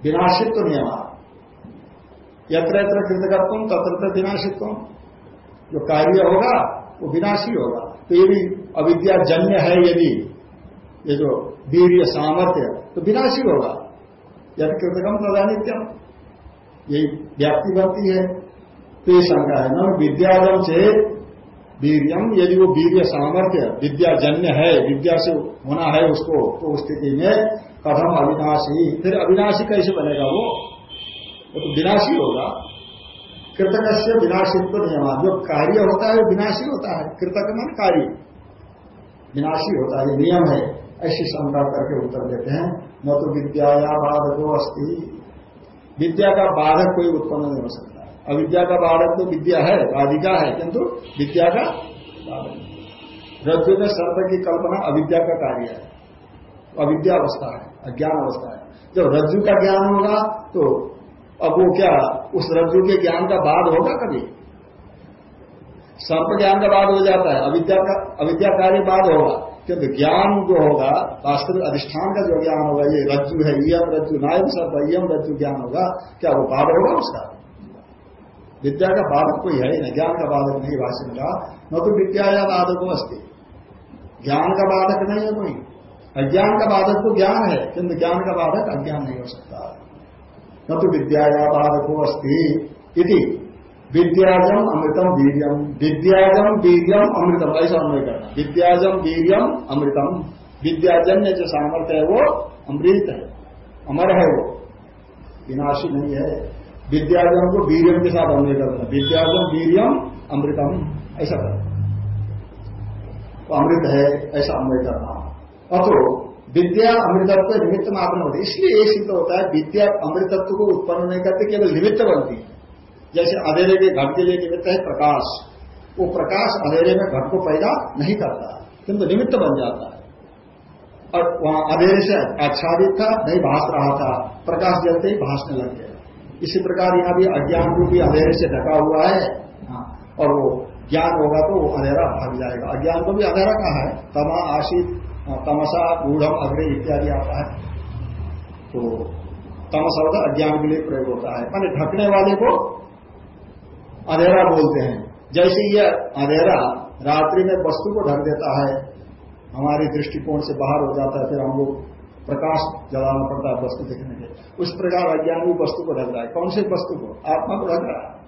विनाशित्व नियम। यत्र यत्र कृतकत्व, तत्र विनाशित्व। जो कार्य होगा, वो विनाशी होगा। तो ये भी अविद्याजन्य है यदि, ये जो वीर सामर्थ्य तो विनाशी होगा। यदि कृतकम तदानित्यम यही व्याप्ति बनती है। तो ये शंका है। न विद्याजम से वीरियम यदि वो वीर्य सामर्थ्य, विद्याजन्य है, विद्या से होना है उसको तो स्थिति में कथम अविनाशी। फिर अविनाशी कैसे बनेगा वो? वो तो विनाशी होगा। कृतक से विनाशित्व नियम जो कार्य होता है, वो विनाशी होता है। कृतक मन कार्य। विनाशी होता है नियम है। ऐसी शंका करके उत्तर देते हैं। न तो विद्या या बाधको अस्थि विद्या का बाधक कोई उत्पन्न नहीं हो सकता। अविद्या का बाधक तो विद्या है बाधिका है, किंतु विद्या का बाधक रज्जु में सर्प की कल्पना अविद्या का कार्य है। अविद्या अवस्था है, अज्ञान अवस्था है। जब रज्जु का ज्ञान होगा तो अब वो क्या, उस रज्जु के ज्ञान का बाद होगा कभी? सर्प ज्ञान का बाद हो जाता है, अविद्या का, अविद्या कार्य बाद होगा। क्योंकि ज्ञान जो होगा वास्तविक अधिष्ठान का जो ज्ञान होगा, ये रज्जु है यम रज्जु नायम सर्प यम रज्जु ज्ञान होगा, क्या वो बाद होगा उसका? विद्या का बाधक कोई है ही नहीं ज्ञान का बाधक नहीं भाषण का, न तो विद्या या बाधक अस्ति। ज्ञान का बाधक नहीं है कोई। अज्ञान का बाधक तो ज्ञान है, किंतु ज्ञान का बाधक अज्ञान नहीं हो सकता। न तो विद्याया बाधको अस्थि विद्याजम अमृतम वीरियम। विद्याजम वीरियम अमृतम, ऐसा अन्वय करना। विद्याजम वीरियम अमृतम। विद्याजन्य जो सामर्थ्य है वो अमृत है। अमर है वो। विनाशी नहीं है। विद्याजम को वीरियम के साथ अन्वय करना विद्याजम वीरियम, अमृतम, ऐसा करना तो अमृत है, ऐसा अन्वय करना अतो, विद्या अमृतत्व निमित्त मात्र होती। है इसलिए ये सिद्ध होता है, विद्या अमृतत्व को उत्पन्न नहीं करते, केवल निमित्त बनती है। जैसे अंधेरे के घट के लिए निमित्त है प्रकाश। वो प्रकाश अंधेरे में घट को पैदा नहीं करता, किंतु निमित्त बन जाता है। और वहाँ अंधेरे से आच्छादित था, नहीं भाष रहा था। प्रकाश जलते ही भाषने लग गया। इसी प्रकार यहाँ भी अज्ञान रूपी अंधेरे से ढका हुआ है। हाँ, और वो ज्ञान होगा तो वो अंधेरा भाग जाएगा। अज्ञान को भी अंधेरा कहा है? तमा आशित हाँ, तमसा गूढ़म अग्रे इत्यादि आता है। तो तमस शब्द अज्ञान के लिए प्रयोग होता है। माने ढकने वाले को अंधेरा बोलते हैं। जैसे ये अंधेरा रात्रि में वस्तु को ढक देता है हमारे दृष्टिकोण से बाहर हो जाता है फिर हम लोग प्रकाश जलाना पड़ता है वस्तु देखने के उस प्रकार अज्ञान वस्तु को ढक रहा है। कौन से वस्तु को? आत्मा को ढक रहा है।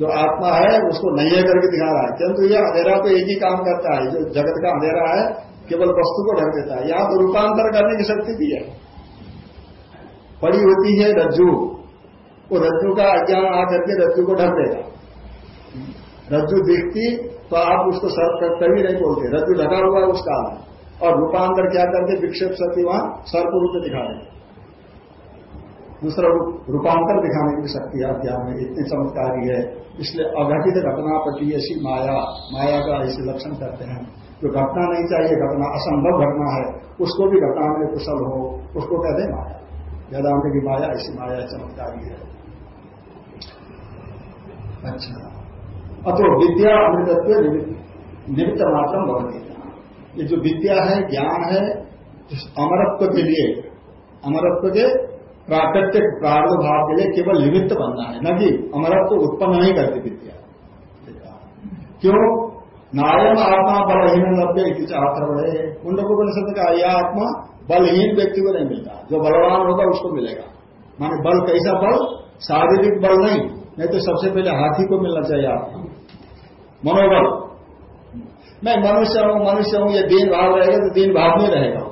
जो आत्मा है, उसको नहीं है करके दिखा रहा है। किंतु यह अंधेरा तो एक ही काम करता है। जो जगत का अंधेरा है, केवल वस्तु को ढक देता है। यहाँ तो रूपांतर करने की शक्ति भी है। पड़ी होती है रज्जू। वो रज्जू का अज्ञान आकर के रज्जु को ढक देगा। रज्जु दिखती तो आप उसको सर्प कभी नहीं बोलते। रज्जु ढका हुआ है उस काल और रूपांतर क्या करते विक्षेप शक्ति वहाँ सर्प रूप दिखा देंगे। दूसरा रूपांतर दिखाने की शक्ति अज्ञान में इतनी चमत्कारी है। इसलिए अघटित घटना ऐसी माया माया का ऐसे लक्षण करते हैं। जो घटना नहीं चाहिए, घटना, असंभव घटना है, उसको भी घटना में कुशल हो, उसको कहते हैं माया। वेदांत की माया ऐसी माया चमत्कारी है। अच्छा। अतो विद्या अमृतत्व निमित्त मात्र बहुत ये जो विद्या है, ज्ञान है अमरत्व के लिए, अमरत्व के प्राकृतिक प्रादुर्भाव के लिए केवल निमित्त बनना है। न कि अमरत्व तो उत्पन्न नहीं करती विद्या क्यों। नायम आत्मा बलहीन लभ्य चाहता बड़े मुंडकोपनिषद का यह आत्मा बलहीन व्यक्ति को नहीं मिलता। जो बलवान होगा उसको मिलेगा। माने बल कैसा बल? शारीरिक बल नहीं। नहीं तो सबसे पहले हाथी को मिलना चाहिए आत्मा। मनोबल। मैं मनुष्य हूँ मनुष्य हूँ, ये दीन भाव रहेगा तो दीन भाव नहीं रहेगा।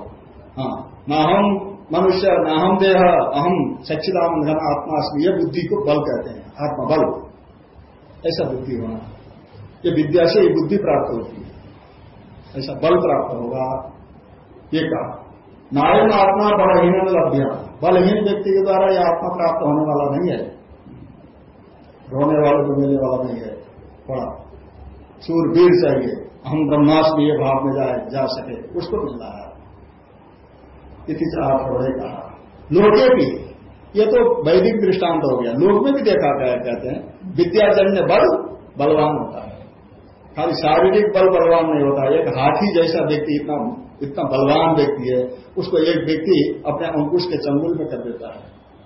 हाँ ना हम मनुष्य ना हम देह अहम सच्चिदाम घन आत्मा ये बुद्धि को बल कहते हैं, आत्मा बल। ऐसा बुद्धि होना। ये विद्या से ये बुद्धि प्राप्त होती है। ऐसा बल प्राप्त होगा। ये कहा, नारायण आत्मा बलहीन लभ्य। बलहीन व्यक्ति के द्वारा यह आत्मा प्राप्त होने वाला नहीं है। रोने वाले को मिलने वाला नहीं है। बड़ा सूरवीर चाहिए। हम ब्रह्मास्म ये भाव में जाए, जा सके। उसको मिल रहा है। इतिहास थोड़े कहा। लोके भी, ये तो वैदिक दृष्टांत हो गया। लोक में भी देखा गया, कहते हैं, विद्याजन्य बल बलवान होता है। खाली शारीरिक बल बलवान नहीं होता, एक हाथी जैसा व्यक्ति इतना इतना बलवान व्यक्ति है, उसको एक व्यक्ति अपने अंकुश के चंगुल में कर देता है।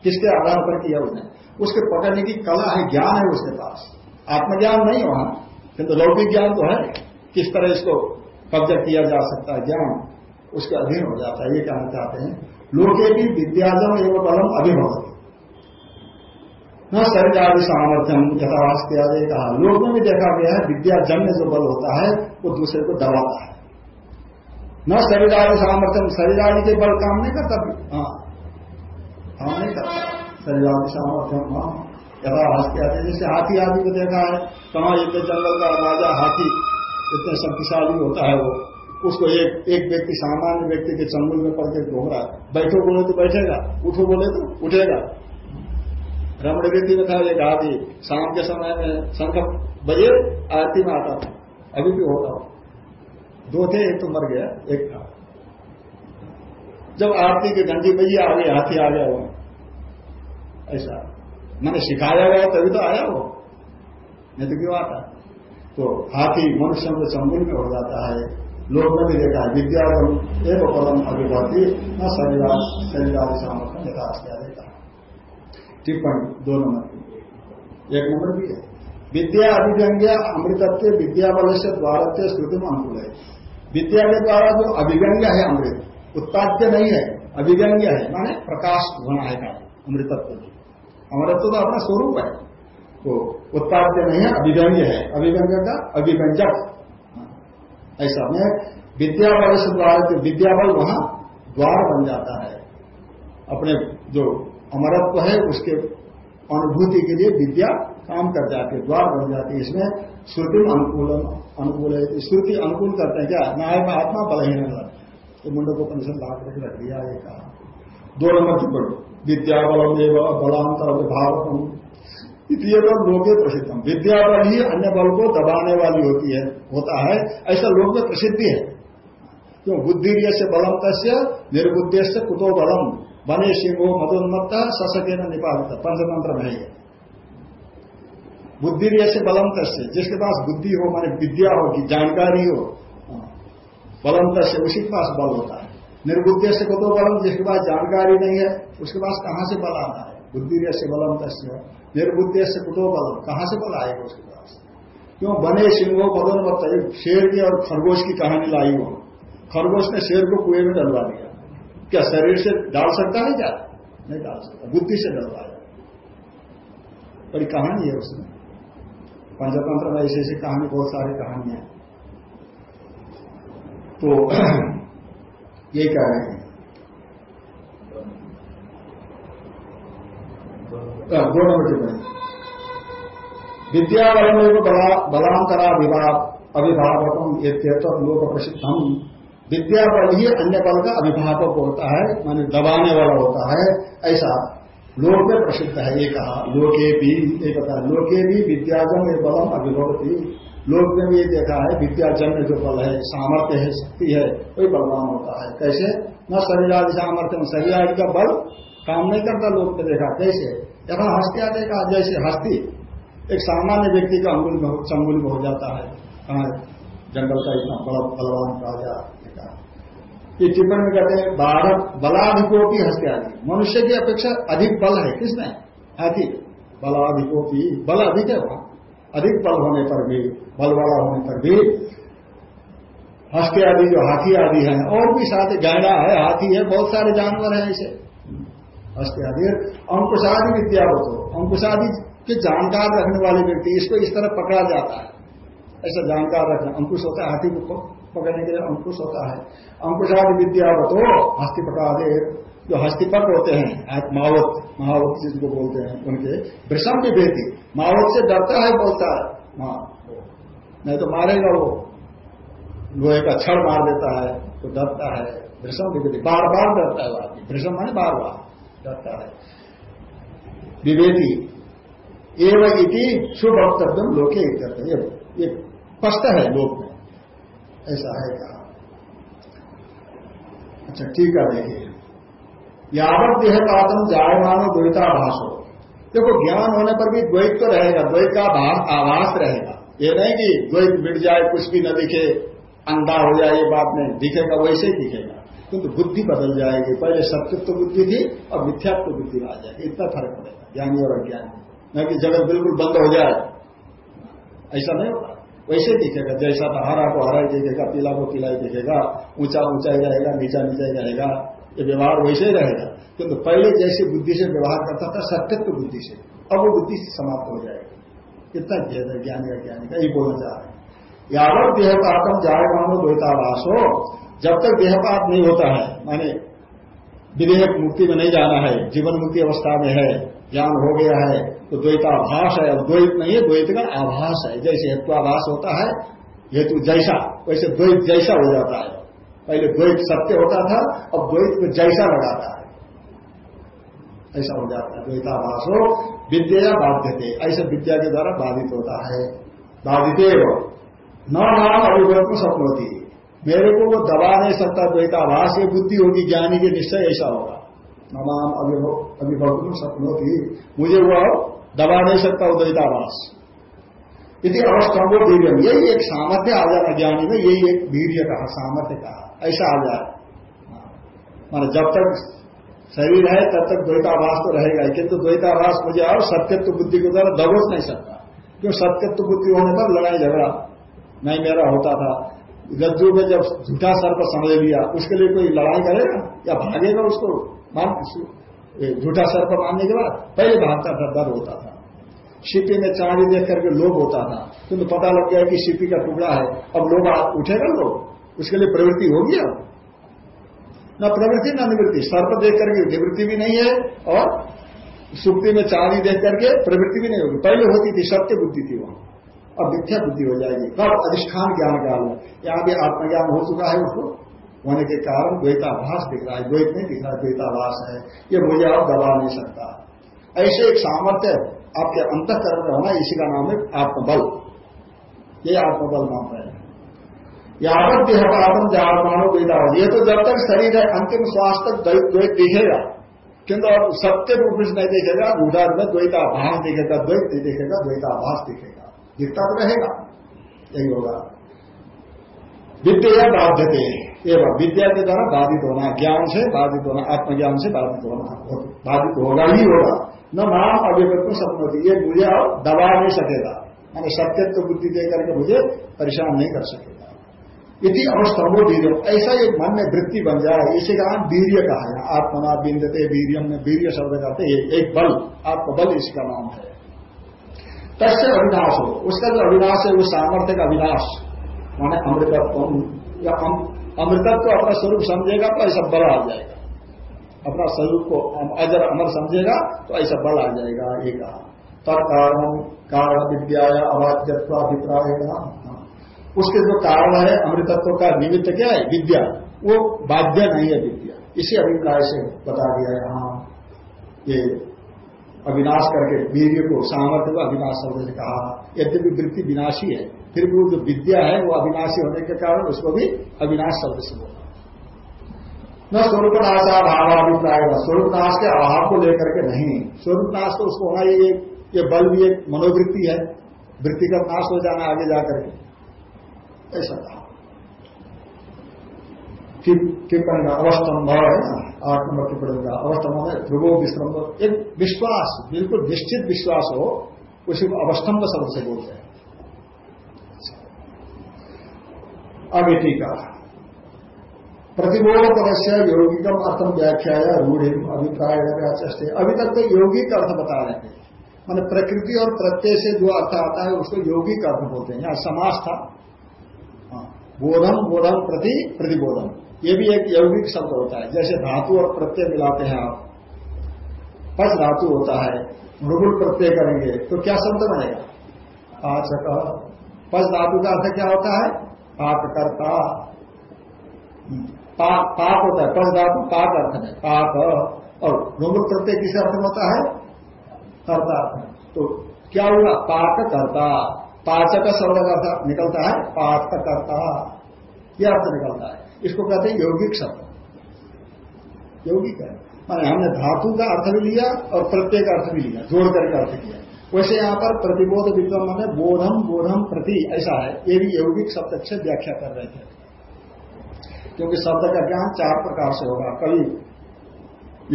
किसके आधार पर किया उसने? उसके पकड़ने की कला है, ज्ञान है उसके पास। आत्मज्ञान नहीं वहाँ। किंतु लौकिक ज्ञान तो है। किस तरह इसको कब्जा किया जा सकता है? ज्ञान। उसके अधीन हो जाता है, ये कहना चाहते हैं। लोके भी विद्याजम एवं बलम अभिभव न शरीर आदि सामर्थ्यम यथावास किया कहा। लोगों में देखा गया है विद्याजन्य जो बल होता है, वो दूसरे को दबाता है। न शरीर आदि सामर्थ्यम शरीर आदि के बल काम नहीं करता हाँ। काम नहीं करता। शरीर आदि सामर्थ्यम हाँ। यथा हँसते आते जैसे हाथी आदि को देखा है, कहा इतने जंगल का राजा हाथी, इतने शक्तिशाली होता है वो। उसको एक एक व्यक्ति, सामान्य व्यक्ति के चंगुल में पड़ के घूम रहा है। बैठो बोले तो बैठेगा, उठो बोले तो उठेगा। रमण रीति में था एक हाथी शाम के समय में शंख बजे, आरती में आता था अभी भी होता हो। दो थे, एक तो मर गया, एक था। जब आरती की घंटी बजी आ गई हाथी आ गया वो। ऐसा। मैंने सिखाया गया तभी तो आया वो। नहीं तो क्यों आता? तो हाथी मनुष्य में चंगुल में हो जाता है। लोग ने भी देखा है विद्यागम एक पदम अभिभाती न शरीर शरीर सामर्थ्य देता टिप्पणी, दो नंबर। एक नंबर भी है। विद्या अभिव्यंग्य अमृतत्व विद्या बल से द्वारत्व श्रुति में अनुकूल है। विद्या के द्वारा जो अभिव्यंग्य है अमृत, उत्पाद्य नहीं है, अभिव्यंग्य है, माने प्रकाश होना है अमृतत्व। अमृतत्व तो अपना स्वरूप है। तो उत्पाद्य नहीं है, अभिव्यंग्य है। अभिव्यंग्य का अभिव्यंजक। ऐसा में विद्याबल से द्वार विद्याबल वहाँ द्वार बन जाता है। अपने जो अमरत्व है, उसके अनुभूति के लिए विद्या काम कर जाती है, द्वार बन जाती है। इसमें श्रुति अनुकूल अनुकूल है। श्रुति अनुकूल करते हैं क्या? न्याय में आत्मा बलहीन तो मुंडो को परिषद लाभ रख दिया, ये कहा। दो नंबर की पढ़ो। विद्या बलम एवं बलांतर विभावकम इतियतम लोके प्रसिद्धम विद्या बल ही अन्य बल को दबाने वाली होती है, होता है। ऐसा लोक में प्रसिद्धि है। क्यों? बुद्धि से बलम तस्य निर्बुद्धि से कुतो बलम। बने सिंहो मदोन्मत्ता ससके न निपात पंचतंत्र में है बुद्धि से बलम तस्य, जिसके पास बुद्धि हो, माने विद्या होगी जानकारी हो बलम तस्य, उसी के पास बल होता है। निर्बुद्धि से कुतो बलम, जिसके पास जानकारी नहीं है, उसके पास कहाँ से बल आता है? बुद्धि से बलम तस्य। निर्बुद्धि से कुटो बलम कहाँ से बल आएगा उसके पास? क्यों? बने सिंहो बदन बताइए शेर की और खरगोश की कहानी लाई हो। खरगोश ने शेर को कुएँ में डलवा दिया। क्या शरीर से डाल सकता है क्या? नहीं डाल सकता। बुद्धि से डलवाया बड़ी कहानी है उसमें। पंचतंत्र में ऐसी ऐसी कहानी, बहुत सारी कहानियाँ। तो ये कह रहे हैं। दो नंबर टिप्पणी विद्या बल बलांतरा अभिभावकम एक लोक प्रसिद्धम विद्या बल ही अन्य बल का अभिभावक होता है माने दबाने वाला होता है ऐसा लोक में प्रसिद्ध है ये कहा लोके भी एक बता लोके भी विद्याजन ये बलम अभिभवती लोक में भी ये देखा है विद्याजन्य जो बल है सामर्थ्य है शक्ति है वही बलवान होता है कैसे न शरीर आदि सामर्थ्य में शरीर आदि का बल काम नहीं करता लोक में देखा कैसे यथा हस्ती आते का जैसे हस्ती एक सामान्य व्यक्ति का अंगुल चंगुल हो जाता है। कहा जंगल का इतना बड़ा बलवान राजा ये टिप्पणी कहते हैं, भारत बलाधिकोपी हस्ती आदि। मनुष्य की अपेक्षा अधिक बल है। किसमें? हाथी बलाधिकोपी बल अधिक है वहाँ। अधिक बल होने पर भी, बल वाला होने पर भी हस्ते आदि जो हाथी आदि है, और भी साथ गहना है, हाथी है, बहुत सारे जानवर हैं ऐसे आदि अंकुशादि विद्या हो तो अंकुशादि के जानकार रखने वाले व्यक्ति, इसको इस तरह पकड़ा जाता है। ऐसा जानकार रखना, अंकुश होता है, हाथी को पकड़ने के लिए अंकुश होता है। अंकुशादि विद्या हो तो हस्ती दे, जो हस्तिपक होते हैं मावत महावत जिसको बोलते हैं, उनके भ्रषम की बेटी, मावत से डरता है, बोलता है हाँ नहीं तो मारेगा वो। लोहे का छड़ मार देता है तो डरता है भ्रषम की बेटी बार बार डरता है वो आदमी। भ्रषम माने बार बार जाता है विवेदी एवं इति शुभ वक्तव्य लोके करते ये स्पष्ट है लोक में। ऐसा है कहा। अच्छा ठीक है, देखिए। यावत देह पातम जायमानो द्वैताभास। हो देखो, ज्ञान होने पर भी द्वैत तो रहेगा। द्वैत का आभास रहेगा। ये नहीं कि द्वैत मिट जाए, कुछ भी न दिखे, अंधा हो जाए, ये बात नहीं। दिखेगा, वैसे ही दिखेगा। किंतु बुद्धि बदल जाएगी। पहले सत्यत्व बुद्धि थी और मिथ्यात्व बुद्धि आ जाएगी। इतना फ़र्क पड़ेगा, ज्ञानी और अज्ञानी। न कि जगत बिल्कुल बंद हो जाए। ऐसा नहीं होगा। वैसे दिखेगा, जैसा था, हरा को हरा ही दिखेगा, पीला को पीला ही दिखेगा, ऊँचा ऊँचा ही रहेगा, नीचा नीचा ही रहेगा। ये व्यवहार वैसे ही रहेगा। किंतु पहले जैसे बुद्धि से व्यवहार करता था, सत्यत्व बुद्धि से। अब वो बुद्धि समाप्त हो जाएगी। कितना भेद है, ज्ञानी अज्ञानी का, यही बोलना चाह रहे हैं। यावत देह का आत्म जाए मानो द्वैतावास। हो जब तक देहपात नहीं होता है, माने विधेयक मुक्ति में नहीं जाना है, जीवन मुक्ति अवस्था में है, ज्ञान हो गया है तो द्वैताभास है। द्वैत नहीं है, द्वैत का आभास है। जैसे हेत्वाभास होता है, हेतु जैसा, वैसे द्वैत जैसा हो जाता है। पहले द्वैत सत्य होता था, अब द्वैत को जैसा लगाता है। ऐसा हो जाता है द्वैताभास हो, विद्या या बाध्यते, ऐसे विद्या के द्वारा बाधित होता है। बाधित न नाम अभिवर्त होती मेरे को वो दबा नहीं सकता द्वैताभास ये बुद्धि होगी, ज्ञानी के निश्चय ऐसा होगा। नमाम अभिभव स्वप्न होती मुझे वो दबा नहीं सकता उद्वैताभास यदि अवस्थम्भो वीर्य यही एक सामर्थ्य आ जाना ज्ञानी में, यही एक वीर्य कहा, सामर्थ्य कहा। ऐसा आ जाए। माना जब तक शरीर है, तब तक द्वैताभास तो रहेगा किंतु द्वैताभास मुझे और सत्यत्व बुद्धि के द्वारा दबोच नहीं सकता। क्यों? सत्यत्व बुद्धि होने पर लड़ाई झगड़ा नहीं मेरा होता था। गज्जू में जब झूठा सर्प समझ लिया, उसके लिए कोई लड़ाई करेगा? या भागेगा उसको? मान झूठा सर्प मानने के बाद पहले भागता था, डर होता था। सीपी में चांदी देख करके लोभ होता था। किंतु पता लग गया कि सीपी का टुकड़ा है। अब लोग उठेगा लोग उसके लिए प्रवृत्ति होगी अब। न प्रवृत्ति, न निवृत्ति। सर्प देख करके निवृत्ति भी नहीं है और सुक्ति में चांदी देख करके प्रवृत्ति भी नहीं होगी। पहले होती थी सत्य बुद्धि थी वहाँ। अब मिथ्या बुद्धि हो जाएगी। कब? अधिष्ठान ज्ञान काल में यहाँ भी आत्मज्ञान हो चुका है उसको। होने के कारण द्वैताभास दिख रहा है। द्वैत नहीं दिख रहा है द्वैताभास है। ये मुझे अब दबा नहीं सकता। ऐसे एक सामर्थ्य आपके अंतकरण में होना, इसी का नाम है आत्मबल। ये आत्मबल नाम है। यावत देह देहपातम जातमानो वेदा ये तो जब तक शरीर है, अंतिम श्वास तक द्वैत दिखेगा। किंतु अब सत्य रूप से नहीं देखेगा। उधर में द्वैताभास दिखेगा, द्वैत नहीं दिखेगा, द्वैताभास दिखेगा। दिखता तो रहेगा यही होगा। विद्या बाध्यते, एवं विद्या के द्वारा बाधित होना ज्ञान से बाधित होना, आत्मज्ञान से बाधित होना, बाधित होगा ही होगा। न नाम अभिव्यक्त स्वप्न होती ये मुझे अब दबा नहीं सकेगा। मैंने सत्यत्व बुद्धि दे करके मुझे परेशान नहीं कर सकेगा। यदि अवस्थम्भो वीर ऐसा एक मन में वृत्ति बन जाए, इसी का नाम वीर्य कहा है आत्मना बिंदते वीरियम में वीर्य शब्द कहते एक बल, आत्मबल, इसका नाम है। तस्य अविनाश हो। उसका जो अविनाश है, वो सामर्थ्य का अविनाश। माने अमृतत्व। या अमृतत्व अपना स्वरूप समझेगा तो ऐसा बल आ जाएगा। अपना स्वरूप को अजर अमर समझेगा तो ऐसा बल आ जाएगा, ये कहा। तत्कारण कारण विद्या या अबाध्यत्वाभिप्राय उसके जो कारण है अमृतत्व का निमित्त क्या है? विद्या। वो बाध्य नहीं है विद्या। इसी अभिप्राय से बता दिया यहाँ ये अविनाश करके, वीर्य को, सामर्थ्य को अविनाश शब्द से कहा। यद्यपि वृत्ति विनाशी है, फिर भी वो जो विद्या है, वो अविनाशी होने के कारण उसको भी अविनाश शब्द से बोला। न स्वरूप नाशा भावाभिप्राय स्वरूप नाश के अभाव को लेकर के नहीं। स्वरूप नाश तो उसको होना ये ये बल भी एक मनोवृत्ति है। वृत्ति का नाश हो जाना आगे जाकर के। ऐसा कहा टिप्पणी का अवस्थम्भ है ना नंबर टिप्पणी का अवस्थम्भ में ध्रुवो विश्रम्भ एक विश्वास बिल्कुल निश्चित विश्वास हो उसी को अवस्थम्भ शब्द से बोलते हैं। आगे टीका प्रतिबोध पदस्य यौगिकम अर्थम व्याख्या रूढ़ी अभिप्राय चष्टे अभी तक तो यौगिक अर्थ बता रहे थे मान प्रकृति और प्रत्यय से जो अर्थ आता है उसको यौगिक अर्थ बोलते हैं। यहाँ समास था हाँ, बोधम बोधम प्रति प्रतिबोधम ये भी एक यौगिक शब्द होता है, जैसे धातु और प्रत्यय मिलाते हैं आप। पच धातु होता है मृगुल प्रत्यय करेंगे तो क्या शब्द बनेगा? पाचक। पच धातु का अर्थ क्या होता है? पाक करता पाप होता है, पच धातु, पाप अर्थ में पाप और मृगुल प्रत्यय किस अर्थ में होता है? कर्ता तो क्या होगा? पाक करता पाचक शब्द का निकलता है पाक करता यह अर्थ निकलता है। इसको कहते हैं यौगिक शब्द। यौगिक है। माने हमने धातु का अर्थ भी लिया और प्रत्येक अर्थ भी लिया, जोड़ करके अर्थ किया। वैसे यहाँ पर प्रतिबोध विद्वान में बोधम बोधम प्रति, ऐसा है। ये भी यौगिक शब्द से व्याख्या कर रहे थे। क्योंकि शब्द का ज्ञान चार प्रकार से होगा। कभी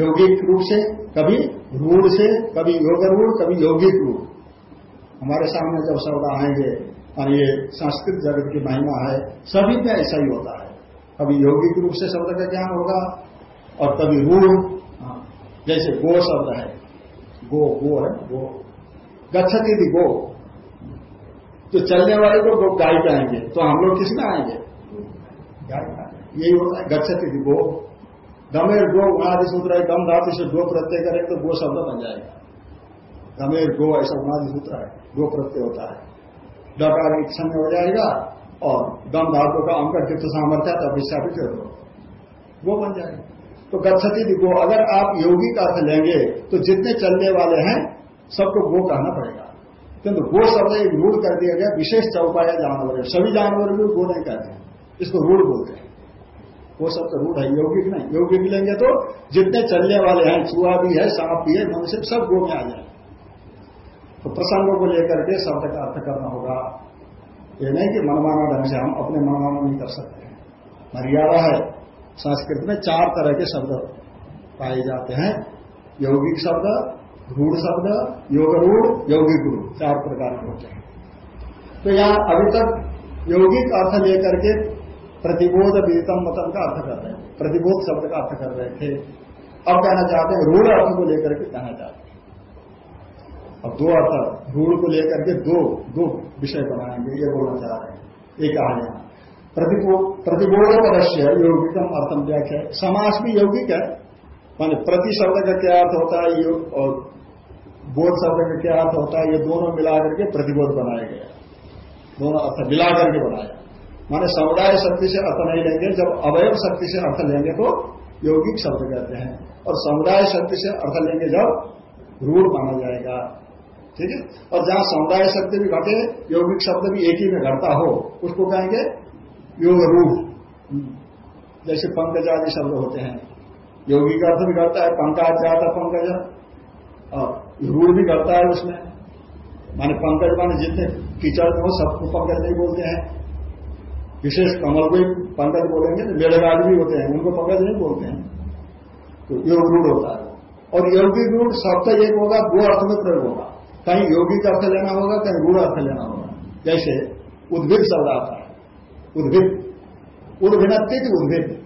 यौगिक रूप से, कभी रूढ़ से, कभी योग रूढ़, कभी यौगिक रूप हमारे सामने जब शब्द आएँगे, और ये संस्कृत जगत की महिमा है, सभी में ऐसा ही होता है। कभी यौगिक रूप से शब्द का ज्ञान होगा और कभी रूढ़। हाँ, जैसे गो शब्द है। गो गो है गो। गच्छती थी गो। तो चलने वाले को गो गाय कहेंगे तो हम लोग किसमें आएँगे? गाय यही होता है गच्छति थी गो। गमेर गो उनादि सूत्र है गम धातु से गो प्रत्यय करें तो गो शब्द बन जाएगा। गमेर गो ऐसा उनादि सूत्र है गो प्रत्यय होता है। डकार क्षण हो जाएगा। और दम धातु का अंक चित्त सामर्थ्य तब विस्थापित हो वो बन जाएगा। तो गच्छती गो अगर आप योगी का अर्थ लेंगे तो जितने चलने वाले हैं, सबको गो कहना पड़ेगा। किंतु गो शब्द एक रूढ़ कर दिया गया, विशेष चौपाया जानवर है। सभी जानवर भी गो नहीं कहते हैं। इसको रूढ़ बोलते हैं। वो सब तो रूढ़ है, यौगिक नहीं। यौगिक लेंगे तो जितने चलने वाले हैं चूहा भी है, सांप भी है, मनुष्य सब गो में आ जाए तो प्रसंगों को लेकर के शब्द का अर्थ करना होगा। ये नहीं कि मनमाना ढंग से हम अपने मनमाना नहीं कर सकते। हैं मर्यादा है। संस्कृत में चार तरह के शब्द पाए जाते हैं। यौगिक शब्द, रूढ़ शब्द योग रूढ़ यौगिक रूढ़ चार प्रकार के होते हैं। तो यहाँ अभी तक यौगिक अर्थ लेकर के प्रतिबोध विदितम मतम का अर्थ कर रहे हैं। प्रतिबोध शब्द का अर्थ कर रहे थे। अब कहना चाहते हैं, रूढ़ अर्थ को लेकर के कहना चाहते हैं। अब दो अर्थ रूढ़ को लेकर के दो दो विषय बनाएँगे, ये बोलना चाह रहे हैं। एक कहा यहाँ प्रतिबोध पदस्य यौगिकम अर्थम व्याख्या। समास भी यौगिक है। माने प्रति शब्द का क्या अर्थ होता है और बोध शब्द का क्या अर्थ होता है, ये दोनों मिलाकर के प्रतिबोध बनाया गया दोनों अर्थ मिला करके बनाया माने समुदाय शक्ति से अर्थ नहीं लेंगे, जब अवयव शक्ति से अर्थ लेंगे तो यौगिक शब्द कहते हैं। और समुदाय शक्ति से अर्थ लेंगे जब रूढ़ माना जाएगा। ठीक है? और जहाँ समुदाय शब्द भी घटे, यौगिक शब्द भी एक ही में घटता हो, उसको कहेंगे योग रूढ़ जैसे पंकज आदि शब्द होते हैं। योगी का अर्थ भी घटता है पंकज जाता पंकज। और रूढ़ भी घटता है उसमें। माने पंकज माने जितने कीचड़ हो, सबको पंकज नहीं बोलते हैं। विशेष कमल को पंकज बोलेंगे तो मेड़ेगाड़ भी होते हैं, उनको पंकज नहीं बोलते हैं। तो योग रूढ़ होता है। और यौगिक रूढ़ शब्द एक होगा, दो अर्थ में प्रयोग होगा। कहीं योगिक अर्थ लेना होगा, कहीं गुण अर्थ लेना होगा। जैसे उद्भिद शब्द आता है। उद्भिद। उद्भिन्नति उद्भिद।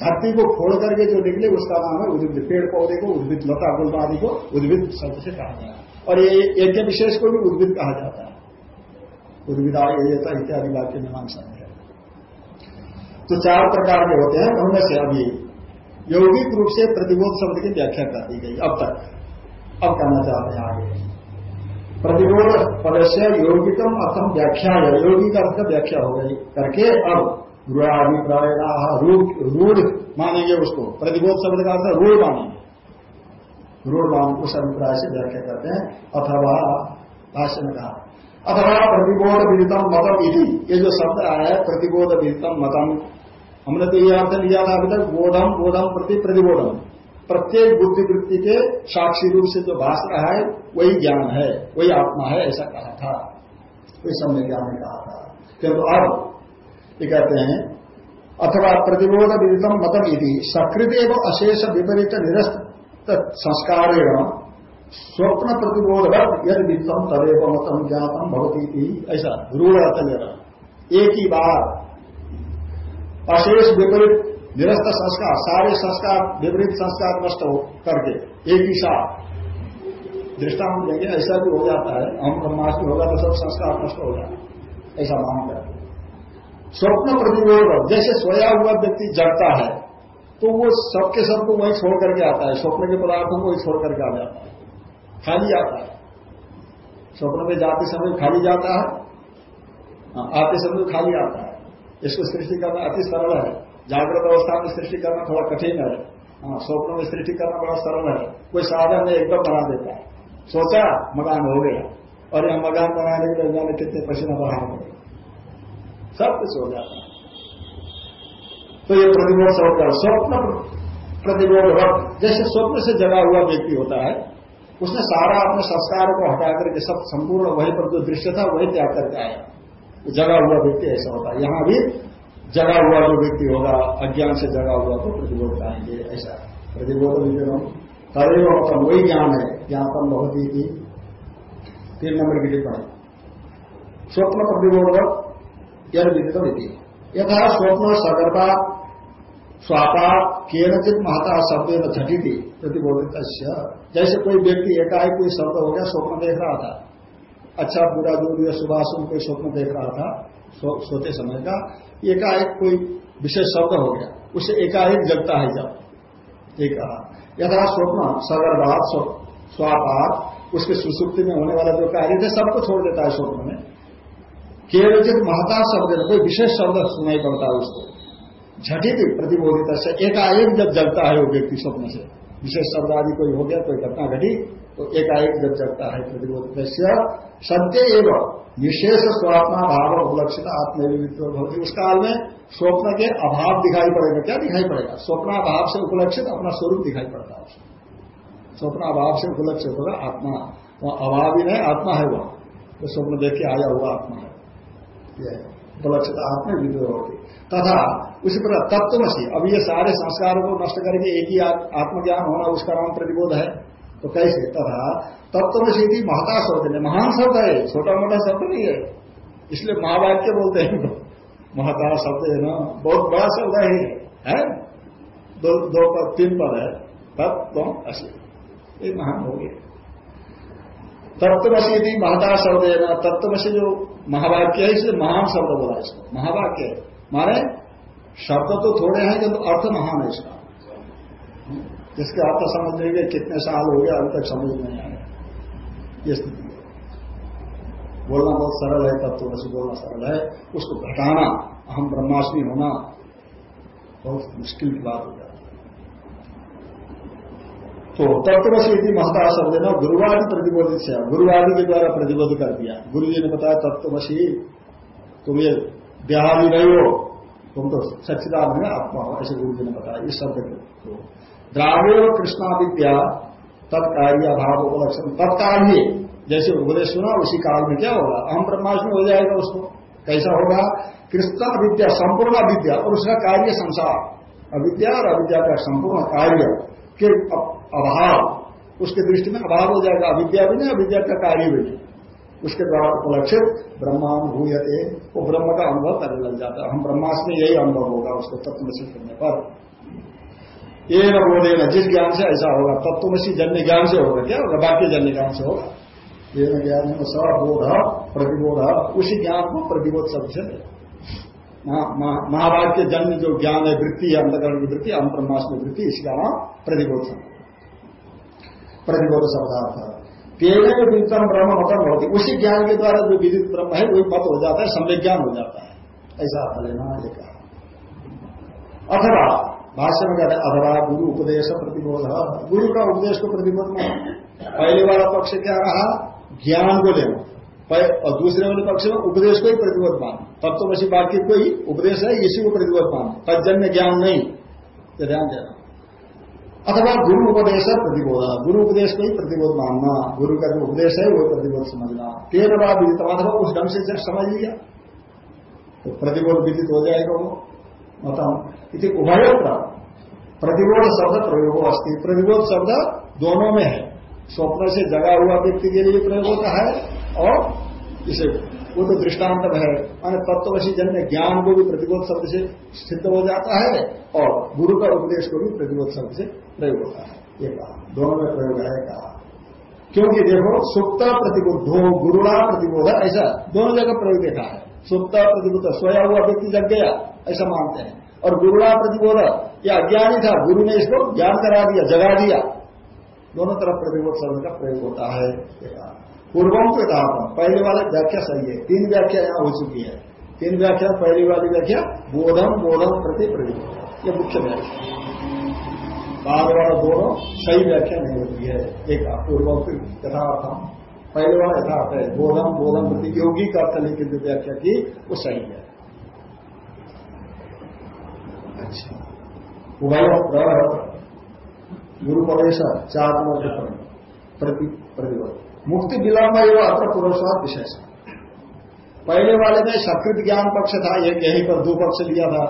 धरती को खोल करके जो निकले, उसका नाम है उद्भिद। पेड़ पौधे को उद्भिद, लता गुल आदि को उद्भिद शब्द से कहा गया और ये एक विशेष को भी उद्भिद कहा जाता है। उद्भिदा एता इत्यादि वाक्य मीमांसा है तो चार प्रकार के होते हैं। उनमें से अभी यौगिक रूप से प्रतिबोध शब्द की व्याख्या कर दी गई। अब तक। अब कहना चाहते हैं आगे। प्रतिरोध पदस्य योगिकम अर्थम व्याख्या है योगिक अर्थ व्याख्या हो गई। करके अब रूढ़ाभिप्राय रूढ़ मानेंगे उसको। प्रतिबोध शब्द का अर्थ रूढ़ मानेंगे। रूढ़ मान उस अभिप्राय से व्याख्या करते हैं। अथवा भाष्य में कहा। अथवा प्रतिबोध विदितम मतम यदि ये जो शब्द आया है, प्रतिबोध विदितम मतम। हमने तो ये अर्थ लिया था अभी तक, बोधम बोधम प्रति प्रतिबोधम। प्रत्येक बुद्धि वृत्ति के साक्षी रूप से जो भाष रहा है, वही ज्ञान है, वही आत्मा है, ऐसा कहा था। कोई समय ज्ञान ने कहा था। किंतु अब ये कहते हैं, अथवा प्रतिबोध विदितम मतम यदि सकृत एवं अशेष विपरीत निरस्त संस्कार स्वप्न प्रतिबोध यदि विदितम तदेव मतम ज्ञातम भवती ऐसा रूढ़ एक ही बार अशेष विपरीत निरस्त संस्कार सारे संस्कार विपरीत संस्कार नष्ट हो करके एक ही साथ दृष्टांत देंगे ऐसा भी हो जाता है। हम ब्रह्माष्टमी होगा तो सब संस्कार नष्ट हो जाए ऐसा मान कर स्वप्न प्रतिबोध जैसे सोया हुआ व्यक्ति जगता है तो वो सबके सबको वही छोड़ करके आता है। स्वप्न के पदार्थों को वही छोड़ करके आ जाता है। खाली आता है। स्वप्न में जाते समय खाली जाता है। हाँ, आते समय खाली आता है। इसको सृष्टि करना अति सरल है। जागृत अवस्था में सृष्टि करना थोड़ा कठिन है। हाँ स्वप्न में सृष्टि करना बड़ा सरल है। कोई साधन में एकदम बना देता है। सोचा, मकान हो गया। और यहाँ मकान बनाने के लिए जाने कितने पसीना बहा हो सब कुछ हो जाता है। तो ये प्रतिबोध स्वप्न स्वप्न प्रतिबोध जैसे स्वप्न से जगा हुआ व्यक्ति होता है, उसने सारा अपने संस्कार को हटा करके सब संपूर्ण वही पर जो दृश्य था, वही त्याग करके आया। जगा हुआ व्यक्ति ऐसा होता है। यहाँ भी जगा हुआ जो व्यक्ति होगा, अज्ञान से जगा हुआ तो प्रतिबोध पाएँगे, ऐसा। प्रतिबोध विजयम तदेव मतलब वही ज्ञान है। ज्ञापन बहुत ही थी। तीन नंबर की टिप्पणी स्वप्न प्रतिबोध यद विदित रीति यथा स्वप्न सगर्ता स्वापा केनचित महता शब्द न झटी थी प्रतिबोधित जैसे कोई व्यक्ति एकाएक कोई शब्द हो गया, स्वप्न देख रहा था। अच्छा बुरा जो भी सुबह कोई स्वप्न देख रहा था। सोते समय का एकाएक कोई विशेष शब्द हो गया, उसे एकाएक जगता है जब। एक यथा स्वप्न सगर्भात स्वापात, उसके सुसुप्ति में होने वाला जो कार्य थे सबको छोड़ देता है स्वप्न में। केवल महता शब्द, कोई विशेष शब्द सुनाई पड़ता है उसको। झटित प्रतिबोधित से एकाएक जब जगता है वो व्यक्ति स्वप्न से। विशेष शब्द आदि कोई हो गया, कोई घटना घटी तो एकाएक जब जगता है प्रतिबोधित सत्य एवं विशेष स्वात्मा भाव उपलक्षित आत्मवित्व होती उस काल में स्वप्न के अभाव दिखाई पड़ेगा। क्या दिखाई पड़ेगा? स्वप्नाभाव से उपलक्षित अपना स्वरूप दिखाई पड़ता है। स्वप्नाभाव से उपलक्षित होगा आत्मा। वह अभाव ही नहीं, आत्मा है वह। तो स्वप्न देख के आया हुआ आत्मा है। यह उपलक्षित आत्मा विद्रोह तथा उसी प्रकार तत्वसी अब ये सारे संस्कारों को नष्ट करके एक ही आत्मज्ञान होना, उसका नाम प्रतिबोध है। तो कैसे? तथा तत्वसी महता शब्द है महान शब्द है, छोटा मोटा शब्द नहीं है। इसलिए महावाक्य बोलते हैं। महता शब्द है ना। बहुत बड़ा शब्द है। है? दो दो पद तीन पद है। तत्व असी ये महान हो गया। तत्वसी यदि महता शब्द है ना। तत्वसी जो महावाक्य है, इसलिए महान शब्द बोला इसको। महावाक्य। माने, शब्द तो थोड़े हैं, किंतु अर्थ महान है इसका। जिसके अर्थ समझने के कितने साल हो गया अभी तक समझ नहीं आया। ये स्थिति। बोलना बहुत सरल है तत्व से बोलना सरल है। उसको घटाना हम ब्रह्माष्टमी होना, बहुत मुश्किल की बात हो जाती तो तत्व से यदि महता शब्द ना गुरुवादी प्रतिबोधित से, गुरुवादी के द्वारा प्रतिबोध कर दिया। गुरु जी ने बताया तत्वशी तुम ये बिहारी नहीं हो, तुम तो सच्चिदान में आत्मा हो, ऐसे गुरु जी ने बताया। इस शब्द को द्राविड़ कृष्णा विद्या तत्कार्य अभाव उपलक्षण तत्काल जैसे उपदेश सुना, उसी काल में क्या होगा? अहम ब्रह्माष्टमी हो जाएगा उसको। कैसा होगा? कृष्ण विद्या, संपूर्ण विद्या और उसका कार्य संसार। अविद्या और अविद्या का संपूर्ण कार्य के अभाव, उसके दृष्टि में अभाव हो जाएगा। अविद्या भी नहीं, अविद्या का कार्य भी नहीं। उसके द्वारा उपलक्षित ब्रह्मानुभूयते, वो ब्रह्म का अनुभव करने लग जाता है। हम ब्रह्मास में यही अनुभव होगा उसको तत्वमसी करने पर। ये न बोधे जिस ज्ञान से ऐसा होगा, तत्वमसी जन्य ज्ञान से होगा क्या? होगा बाकी जन्य ज्ञान से होगा। ये न ज्ञान सबोध प्रतिबोध, उसी ज्ञान को प्रतिबोध शब्द से महाभारत के जन्म जो ज्ञान है, वृत्ति अंतकरण की वृत्ति हम ब्रह्मास्म वृत्ति इसका नाम प्रतिबोध प्रतिबोध शब्दार्थ। तेरे विदितम ब्रह्म मतम होती उसी ज्ञान के द्वारा जो विदित ब्रह्म है, वही मत हो जाता है, सम्यक ज्ञान हो जाता है। ऐसा लेना अथवा भाष्य में कहते अथवा गुरु उपदेश प्रतिबोध। गुरु का उपदेश को प्रतिबोध में पहले वाला पक्ष क्या रहा? ज्ञान को लेना। और दूसरे वाले पक्ष में उपदेश को ही प्रतिबोध मान तब तो वैसी बाकी कोई उपदेश है, इसी को प्रतिबोध मान तजन्य ज्ञान नहीं। ध्यान देना अथवा गुरु उपदेश है, प्रतिबोध। गुरु उपदेश को ही प्रतिबोध मानना। गुरु का जो उपदेश है, वो प्रतिबोध समझना। तेरह बार विदित अथवा उस ढंग से जब समझ लिया तो प्रतिबोध विदित हो जाएगा वो। मतलब इति उभय प्रतिबोध शब्द प्रयोग अस्थि प्रतिबोध शब्द दोनों में है। स्वप्न से जगा हुआ व्यक्ति के लिए प्रयोग होता है और इसे वो तो दृष्टांत है। मान तत्वशी जन्य ज्ञान को भी प्रतिबोध शब्द से सिद्ध हो जाता है और गुरु का उपदेश को भी प्रतिबोध शब्द से प्रयोग होता है। ये कहा। दोनों में प्रयोग है, कहा। क्योंकि देखो, सुप्त प्रतिबुद्धो गुरुड़ा प्रतिबोध, ऐसा दोनों जगह प्रयोग देखा है। सुप्त प्रतिबुद्ध, सोया हुआ व्यक्ति जग गया। ऐसा मानते हैं। और गुरुड़ा प्रतिबोध, या अज्ञानी था, गुरु ने इसको ज्ञान करा दिया, जगा दिया। दोनों तरफ़ प्रतिबोध शब्द का प्रयोग होता है। पूर्वम को कहा पहले वाला व्याख्या सही है। तीन व्याख्या यहाँ हो चुकी है। तीन व्याख्या, पहली वाली व्याख्या, बोधम बोधम प्रति प्रयोग। ये मुख्य व्याख्या बाद वाला दोनों सही व्याख्या नहीं होती है। एक पूर्वम यथार्थम। पहले वाला यथार्थ है। बोधम बोधम प्रति योगी का अर्थ लेकिन जो व्याख्या की वो सही है। अच्छा उभय गुरु प्रवेश चार प्रति प्रतिबद्ध। मुक्ति विलंब एवं अत्र पुरुषवाद विशेष। पहले वाले में सकृत ज्ञान पक्ष था एक यहीं पर दो पक्ष लिया था।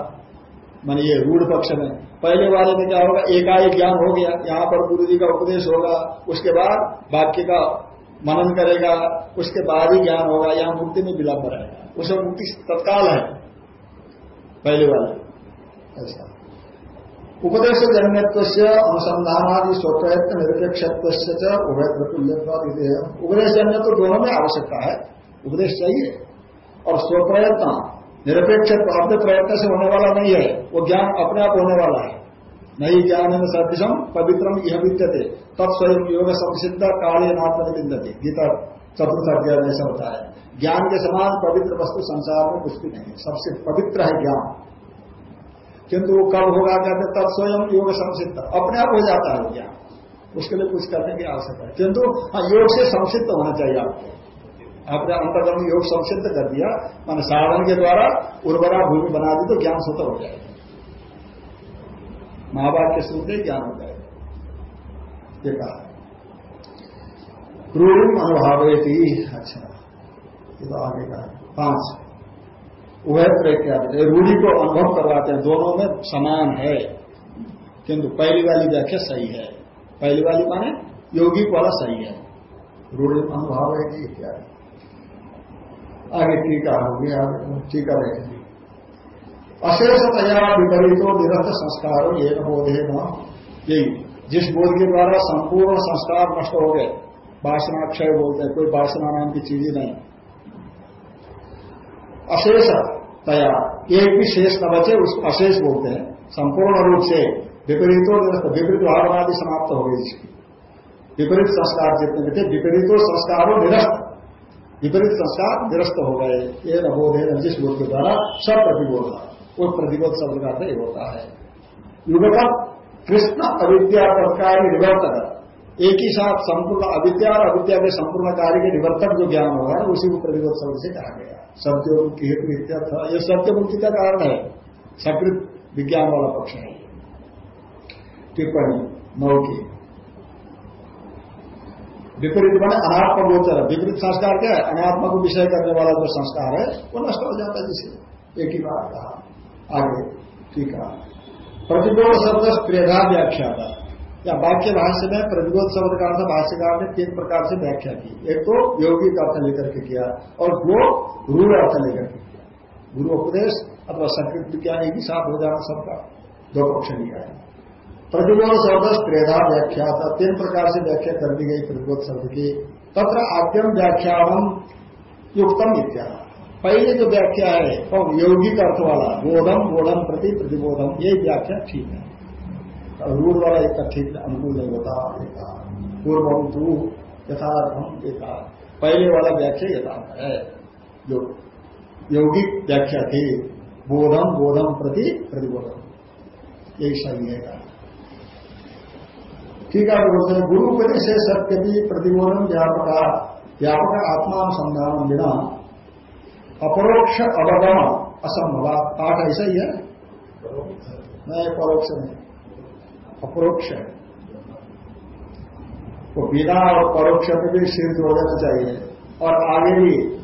मान ये रूढ़ पक्ष में पहले वाले में क्या होगा? एकाएक ज्ञान हो गया। यहाँ पर गुरु जी का उपदेश होगा। उसके बाद वाक्य का मनन करेगा। उसके बाद ही ज्ञान होगा। यहाँ मुक्ति में विलंब रहेगा। उसमें मुक्ति तत्काल है। पहले वाले। ऐसा उपदेश जन्यत्व से अनुसंधानादि स्वप्रयत्न निरपेक्षत्व से उपदेश जन्य तो दोनों में आवश्यकता है। उपदेश चाहिए और स्वप्रयत्न निरपेक्ष अपने प्रयत्न से होने वाला नहीं है, वो ज्ञान अपने आप होने वाला है। नहीं ज्ञान में सदृशम पवित्रम यह विद्यते तत्स्वयं योग संसिद्ध काले नात्म विद्यते। गीता चतुर्थ अध्याय ऐसा होता है। ज्ञान के समान पवित्र वस्तु संसार में कुछ भी नहीं सबसे पवित्र है ज्ञान। किंतु वो कब होगा, कहते तब स्वयं योग संसिद्ध। अपने आप हो जाता है ज्ञान। उसके लिए कुछ करने की आवश्यकता है। किंतु हाँ योग से संसिद्ध होना चाहिए आपको। आपने अंतर्गम योग संसिद्ध कर दिया, मान साधन के द्वारा उर्वरा भूमि बना दी तो ज्ञान स्वतः हो जाएगा माँ बाप के सुनते ज्ञान हो जाएगा रूढ़ अनुभाव अच्छा ये तो आगे का पाँच। उभय प्रत्यादि रूढ़ी को अनुभव करवाते हैं। दोनों में समान है। किंतु पहली वाली व्याख्या सही है। पहली वाली माने यौगिक वाला सही है। रूढ़ी अनुभाव है कि इत्यादि। आगे टीका होगी टीका देखेंगे अशेषतया विपरीतो निरंतर संस्कार ये बोधे न। यही, जिस बोध के द्वारा संपूर्ण संस्कार नष्ट हो गए, वासनाक्षय बोलते हैं। कोई वासना नाम की चीज़ ही नहीं। अशेष तया। एक भी शेष न बचे, उस अशेष बोलते हैं। संपूर्ण रूप से विपरीतो विपरीत भावनादि समाप्त हो गई इसकी। विपरीत संस्कार जितने भी थे, विपरीतो संस्कारों निरस्त। विपरीत संस्कार निरस्त हो गए। ये नबोध है जिस बोध के द्वारा सब प्रतिबोध वो प्रतिबोध शब्द का होता है। युगपत कृष्ण अविद्या प्रकार निवर्तक एक ही साथ संपूर्ण अविद्या और अविद्या के संपूर्ण कार्य के निवर्तक जो ज्ञान होगा उसी को प्रतिरोध शब्द से कहा गया सत्य मुक्ति हेतु इत्यर्थ ये सत्य मुक्ति का कारण है। सकृत विज्ञान वाला पक्ष है। टिप्पणी नौ की विपरीत बने अनात्म गोचर विपरीत संस्कार क्या है? अनात्मा को विषय करने वाला जो संस्कार है, वो नष्ट हो जाता है जिसे। एक ही बात कहा। आगे, ठीक है प्रतिबोध शब्द त्रेधा व्याख्या था। या वाक्य भाष्य में प्रतिबोध शब्द का अर्थ भाष्यकार ने तीन प्रकार से व्याख्या की। एक तो यौगिक अर्थ लेकर के किया और दो गुरु अर्थ लेकर के किया। गुरु उपदेश अथवा संकृत विज्ञान एक ही साथ हो जाना सबका दो पक्ष लिया है। प्रतिबोध शब्द त्रेधा व्याख्या था तीन प्रकार से व्याख्या कर दी गई प्रतिबोध शब्द की। तथा आद्यम व्याख्यान युक्तम इत्या। पहले जो व्याख्या है यौगिक अर्थ वाला बोधम बोधम प्रति प्रतिबोधम ये व्याख्या ठीक है। रूढ़ वाला एक ठीक अनुकूल नहीं होता एक पूर्वम तू यथार्थम एक पहले वाला व्याख्या यथार्थ है। जो यौगिक व्याख्या थी बोधम बोधम प्रति प्रतिबोधम। यही सही है ठीक है बोलते हैं गुरु उपदेश से सत्य भी प्रतिबोधन व्यापक व्यापक आत्मानुसंधान बिना अपरोक्ष अवगम असंभव। पाठ ऐसा ही है? नहीं परोक्ष नहीं। अपरोक्ष है। तो बिना और परोक्ष में भी सिद्ध हो जाना चाहिए। और आगे भी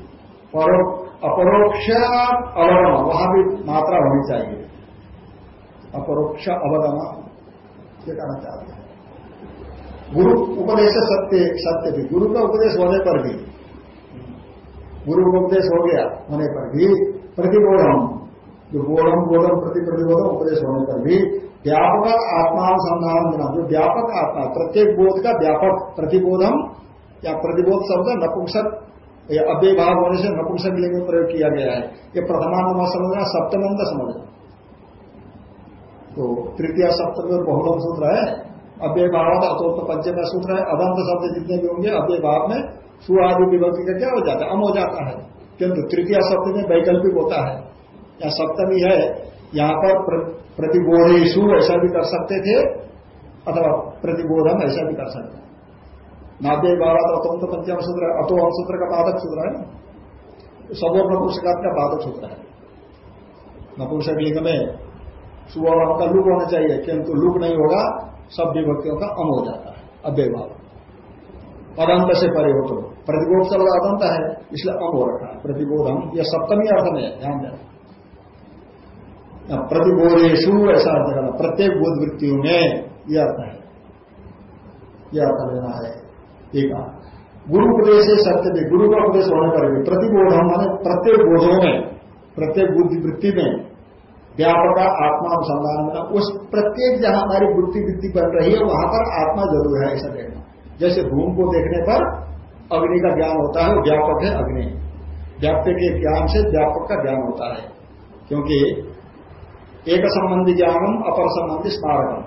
अपरोक्ष अवगम वहाँ भी मात्रा होनी चाहिए। अपरोक्ष अवगम ये कहना चाहते हैं। गुरु उपदेश सत्य सत्य भी। गुरु का उपदेश होने पर भी, गुरु का उपदेश हो गया, होने पर भी प्रतिबोधम। जो बोधम बोधम प्रति प्रतिबोधम उपदेश होने पर भी व्यापक आत्मानुसंधान बिना जो व्यापक आत्मा, प्रत्येक बोध का व्यापक प्रतिबोधम या प्रतिबोध शब्द नपुंसक अव्यय भाव होने से नपुंसक लिंग में प्रयोग किया गया है। ये प्रथमांत समझना सप्तमंत समझना। तो तृतीय सप्तम बहुलम सूत्र है अव्यय भाव अतोत्त पंचम सूत्र है, अदंत शब्द जितने भी होंगे अव्यय भाव में सुआदि विभक्ति का क्या हो जाता है? अम हो जाता है। किंतु तृतीय शब्द में वैकल्पिक होता है। या सप्तमी है यहाँ पर प्रतिबोधेशु ऐसा भी कर सकते थे, अथवा प्रतिबोधन ऐसा भी कर सकते नाद्य बाबा तो अतोम तो पंचम सूत्र, अतो हम सूत्र का बाधक सूत्र है ना? सबो नपुंसकात का बाधक सूत्र है। नपुंसक लिंग में सुबह का लुक होना चाहिए, किंतु लुक नहीं होगा, सब विभक्तियों का अम हो जाता है, अव्यय भाव। अदंत से परे हो तो प्रतिबोध सब अदंत है, इसलिए अम हो रखा है प्रतिबोधम यह सप्तमी अर्थ में ध्यान देना। प्रतिबोधेशु ऐसा अर्थ करना, प्रत्येक बोध वृत्तियों में यह अर्थ है। यह अर्थ लेना है। है गुरु उपदेश सत्य भी, गुरु का उपदेश होने पर भी प्रतिबोध माने प्रत्येक बोधों में, प्रत्येक बुद्धि वृत्ति में, व्यापक आत्मा अनुसंधान में, उस प्रत्येक जहाँ हमारी बुद्धि वृत्ति बन रही है, वहाँ पर आत्मा ज़रूर है, ऐसा देखना। जैसे भूम को देखने पर अग्नि का ज्ञान होता है व्यापक है अग्नि। व्याप्य के ज्ञान से व्यापक का ज्ञान होता है, क्योंकि एक संबंधी ज्ञानम अपर संबंधी स्मारकम।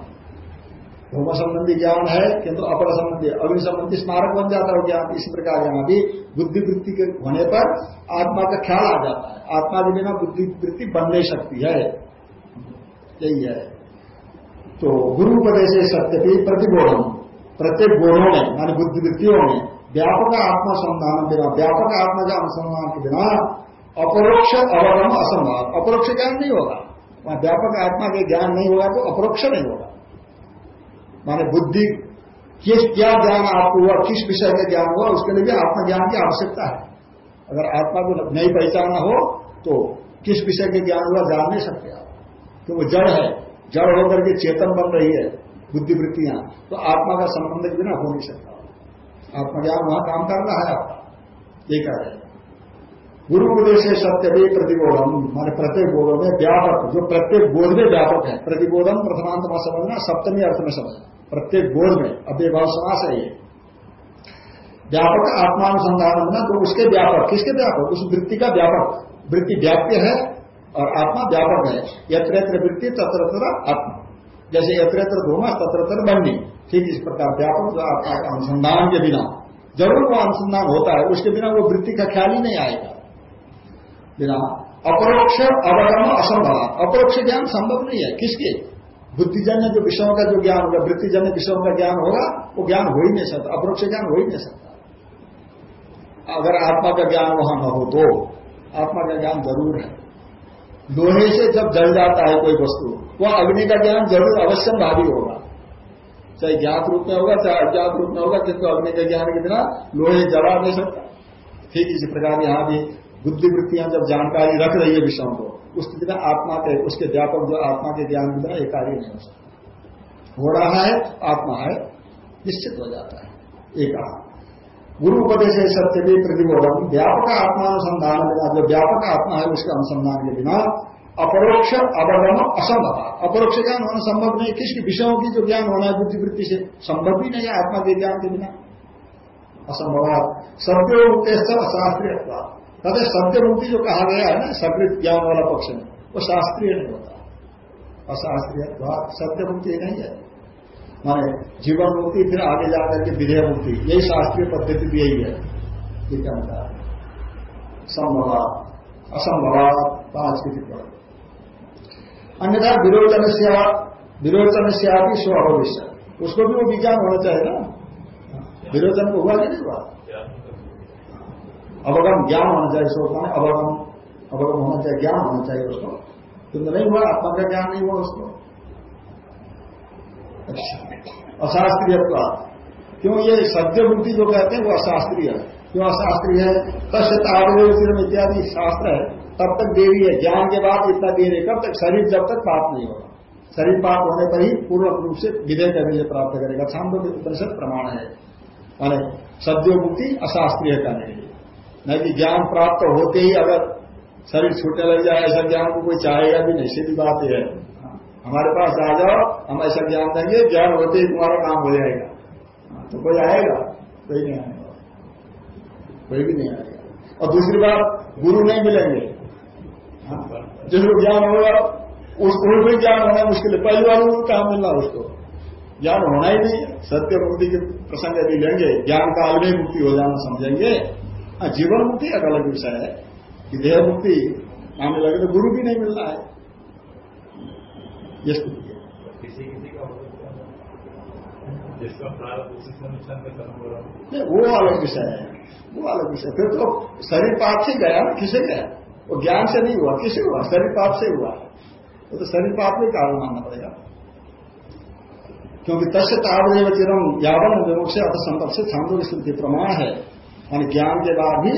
धूम संबंधी ज्ञान है, किंतु अपर संबंधी अग्नि संबंधी स्मारक बन जाता है ज्ञान। इस प्रकार यहाँ भी बुद्धि वृत्ति के होने पर आत्मा का ख्याल आ जाता है। आत्मा के बिना बुद्धि वृत्ति बन नहीं सकती है। यही है। तो गुरु उपदेश सत्य भी प्रतिबोधन। प्रत्येक बोधों में, मानी बुद्धि वृत्तियों में, व्यापक आत्मा संधान बिना, व्यापक आत्मा का अनुसंधान के बिना अपरोक्ष अवगम असंभव। अपरोक्ष ज्ञान नहीं होगा। वहाँ व्यापक आत्मा के ज्ञान नहीं होगा तो अपरोक्ष नहीं होगा। माने बुद्धि किस क्या ज्ञान आपको हुआ, किस विषय का ज्ञान हुआ, उसके लिए भी आत्मज्ञान की आवश्यकता है। अगर आत्मा को नहीं पहचानना हो तो किस विषय के ज्ञान हुआ जान नहीं सकते आप। तो वो जड़ है, जड़ होकर के चेतन बन रही है बुद्धिवृत्तियाँ तो आत्मा का संबंध बिना हो नहीं सकता। आत्मज्ञान वहाँ काम कर रहा है आपका। ये कह रहे हैं। गुरु उपदेश सत्य भी प्रतिबोधन माने प्रत्येक बोधों में व्यापक, जो प्रत्येक बोध में व्यापक है, प्रतिबोधन प्रथमांत में समझना, सप्तमी अर्थ में समझना। प्रत्येक बोध में अव्यभाव समास है ये। व्यापक आत्मानुसंधान होना तो उसके व्यापक, किसके व्यापक? उस वृत्ति का व्यापक। वृत्ति व्याप्य है और आत्मा व्यापक है। यत्र यत्र वृत्ति तत्र तत्र आत्मा। जैसे यत्र यत्र धूमा तत्र तत्र बंदी ठीक इस प्रकार व्यापक आत्मा अनुसंधान के बिना। ज़रूर वो अनुसंधान होता है, उसके बिना वो वृत्ति का ख्याल ही नहीं आएगा। बिना अपरोक्ष अवगम असंभव अपरोक्ष ज्ञान संभव नहीं है। किसके? बुद्धिजन्य जो विषयों का जो ज्ञान होगा, वृत्तिजन्य विषयों का ज्ञान होगा, वो ज्ञान हो ही नहीं सकता। अपरोक्ष ज्ञान हो ही नहीं सकता। अगर आत्मा का ज्ञान वहाँ न हो तो आत्मा का ज्ञान ज़रूर है। लोहे से जब जल जाता है कोई वस्तु, वह अग्नि का ज्ञान ज़रूर अवश्य भावी होगा। चाहे ज्ञात रूप में होगा, चाहे अज्ञात रूप में होगा, किंतु अग्नि का ज्ञान के बिना लोहे जला नहीं सकता। ठीक इसी प्रकार यहाँ भी बुद्धिवृत्तियाँ जब जानकारी रख रही है विषयों को, उस बिना आत्मा के, उसके व्यापक जो आत्मा के ज्ञान बिना एक कार्य नहीं हो सकता। हो रहा है आत्मा है, निश्चित हो जाता है। एक गुरु उपदेश सत्य भी प्रतिबोधन व्यापक आत्मा अनुसंधान बिना जो व्यापक आत्मा है, उसके अनुसंधान के बिना अपरोक्ष अवगम असंभव। अपरोक्ष ज्ञान होना संभव नहीं किसके विषयों की जो ज्ञान होना है, बुद्धिवृत्ति से संभव भी नहीं है आत्मा के ज्ञान के बिना। असंभव। सत्य उद्देश्य शास्त्रीय कहते सत्य मुक्ति जो कहा गया है ना सकृत ज्ञान वाला पक्ष में, वो शास्त्रीय नहीं होता। अशास्त्रीय सत्य मुक्ति नहीं है। माने जीवन मुक्ति फिर आगे जाकर के विधेय मुक्ति यही शास्त्रीय पद्धति भी यही है। ये क्या होता है संभवा असंभवा पाँच की अन्यथा विरोचन से विरोचन से आप ही भविष्य उसको भी वो विज्ञान होना चाहिए ना। विरोचन को हुआ कि नहीं हुआ? अवगम ज्ञान होना चाहिए सोच माने अवगम अवगम होना चाहिए, ज्ञान होना चाहिए उसको। किंतु नहीं हुआ आत्मा का ज्ञान नहीं हुआ उसको। अच्छा। अशास्त्रीय क्यों ये सद्य बुद्धि जो कहते हैं, वो अशास्त्रीय है। क्यों अशास्त्रीय है? तस्य तावदेव इत्यादि शास्त्र है। तब तक देरी है। ज्ञान के बाद इतना देरी है। कब तक? शरीर जब तक पाप नहीं होगा। शरीर पाप होने पर ही पूर्ण रूप से विधेय का विजय प्राप्त करेगा। उपनिषद प्रमाण है। माने सद्यो मुक्ति अशास्त्रीय का नहीं नहीं कि ज्ञान प्राप्त होते ही अगर शरीर छूटने लग जाए, ऐसा ज्ञान को कोई चाहेगा भी नहीं। सीधी बात है। हमारे पास आ जाओ, हम ऐसा ज्ञान देंगे, ज्ञान होते ही तुम्हारा काम हो जाएगा। तो कोई आएगा? कोई नहीं आएगा। कोई भी नहीं आएगा। और दूसरी बात, गुरु नहीं मिलेंगे। जिसको ज्ञान होगा उसको भी ज्ञान होना मुश्किल है। पहली बार काम मिलना उसको। ज्ञान होना ही नहीं सत्य मुक्ति के प्रसंग यदि लेंगे, ज्ञान काल में मुक्ति हो जाना समझेंगे। हाँ जीवन मुक्ति एक अलग विषय है कि देह मुक्ति मानने लगे तो गुरु भी नहीं मिलना है। ये स्थिति नहीं वो अलग विषय है। वो अलग विषय फिर तो शरीर पाप से गया ना किसे गया वो ज्ञान से नहीं हुआ। किसे हुआ? शरीर पाप से हुआ। वो तो शरीर पाप में कारण मानना पड़ेगा। क्योंकि तस्य तावदेव चिरम यावन विमुख से अथ संपर्क से छांदो की स्मृति प्रमाण है। मान ज्ञान के बाद भी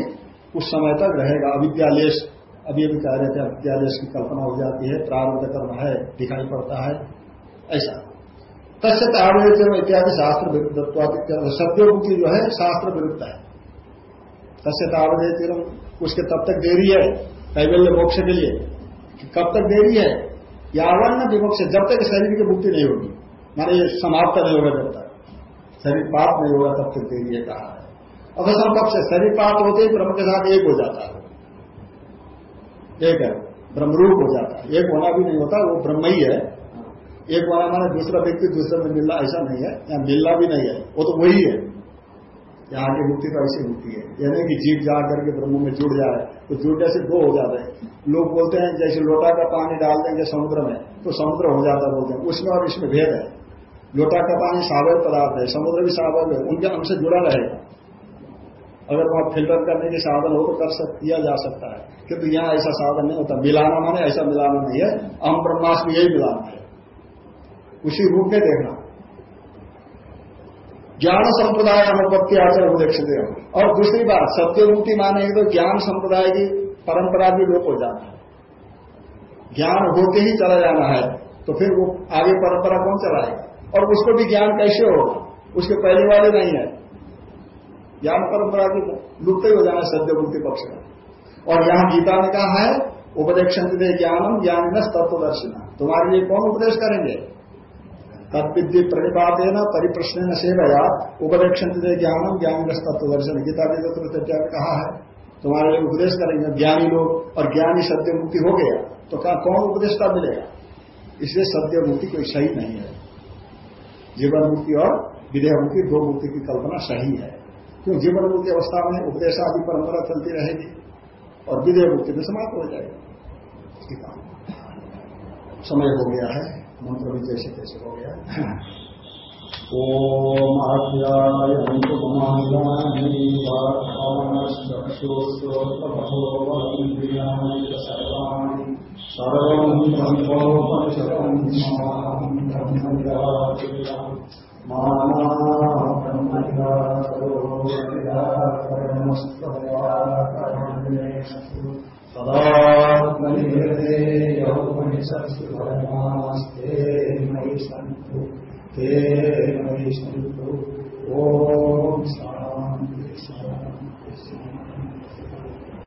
उस समय तक रहेगा। अविद्यालेश अभी अभी कह रहे थे अविद्यालेश की कल्पना हो जाती है, प्रारंभ कर्म है, दिखाई पड़ता है, ऐसा। तस्य तावेचन इत्यादि शास्त्र विरुद्ध सत्योमुक्ति जो है, शास्त्र विरुद्ध है। तस्य तावेचन उसके तब तक देरी है, कैवल्य मोक्ष के लिए। कब तक देरी है? यावन विमोक्ष, जब तक शरीर की मुक्ति नहीं होगी। माने समाप्त नहीं होगा जब तक। शरीर पाप नहीं होगा, तब तक देरी है, कहा है। अवसंपक्ष शरीर पाप होते ही ब्रह्म के साथ एक हो जाता है। एक है, ब्रह्मरूप हो जाता है। एक होना भी नहीं होता, वो ब्रह्म ही है। एक वाला माने दूसरा व्यक्ति दूसरे में मिलना ऐसा नहीं है, या मिलना भी नहीं है, वो तो वही है। यहाँ की मुक्ति तो ऐसी मुक्ति है। यानी कि जीव जा करके ब्रह्म में जुड़ जाए तो जुड़ने से दो हो जाते हैं। लोग बोलते हैं, जैसे लोटा का पानी डाल देंगे समुद्र में तो समुद्र हो जाता बोलते हैं। उसमें और इसमें भेद है। लोटा का पानी सावर पदार्थ है, समुद्र भी सावर है, उनके अंश जुड़ा रहेगा। अगर वहाँ फ़िल्टर करने के साधन हो तो कर सक, किया जा सकता है। किंतु यहाँ ऐसा साधन नहीं होता। मिलाना माने ऐसा मिलाना नहीं है। अहम ब्रह्मास्म यही मिलाना है। उसी रूप में देखना। ज्ञान संप्रदाय अनुपत्ति आचरण उदेक्षित और दूसरी बात सत्य मुक्ति माने तो ज्ञान संप्रदाय की परंपरा भी लोप हो जाना है। ज्ञान होते ही चला जाना है तो फिर वो आगे परंपरा कौन चलाएगा? और उसको भी ज्ञान कैसे होगा? उसके पहले वाले नहीं है। ज्ञान परंपरा की लुप्त ही हो जाना सद्य मुक्ति पक्ष का और यहाँ गीता ने कहा है, उपदेक्षण दे ज्ञानम ज्ञान न तत्वदर्शिना। तुम्हारे लिए कौन उपदेश करेंगे? तत्विद्य प्रणिपात न परिप्रश्न न सेवया उपदेक्षण ज्ञानम ज्ञान न तत्वदर्शन। गीता के तत्व कहा है, तुम्हारे लिए उपदेश करेंगे, ज्ञानी लोग और ज्ञानी सत्य मुक्ति हो गया तो क्या कौन उपदेश का मिलेगा? इसलिए सत्य मुक्ति कोई सही नहीं है। जीवन मुक्ति और विधेय मुक्ति, दो मुक्ति की कल्पना सही है। क्यों? जीवन मुक्ति अवस्था में उपदेश आदि परंपरा चलती रहेगी और विधेय मुक्ति में समाप्त हो जाएगी। समय हो गया है, मंत्र भी जैसे कैसे हो गया ओम सर्वोपनिषदं सदात्मनिर्दे यौपनिषत्सु धर्मास्ते मयि सन्तु ते मयि सन्तु ॐ शान्ति शान्ति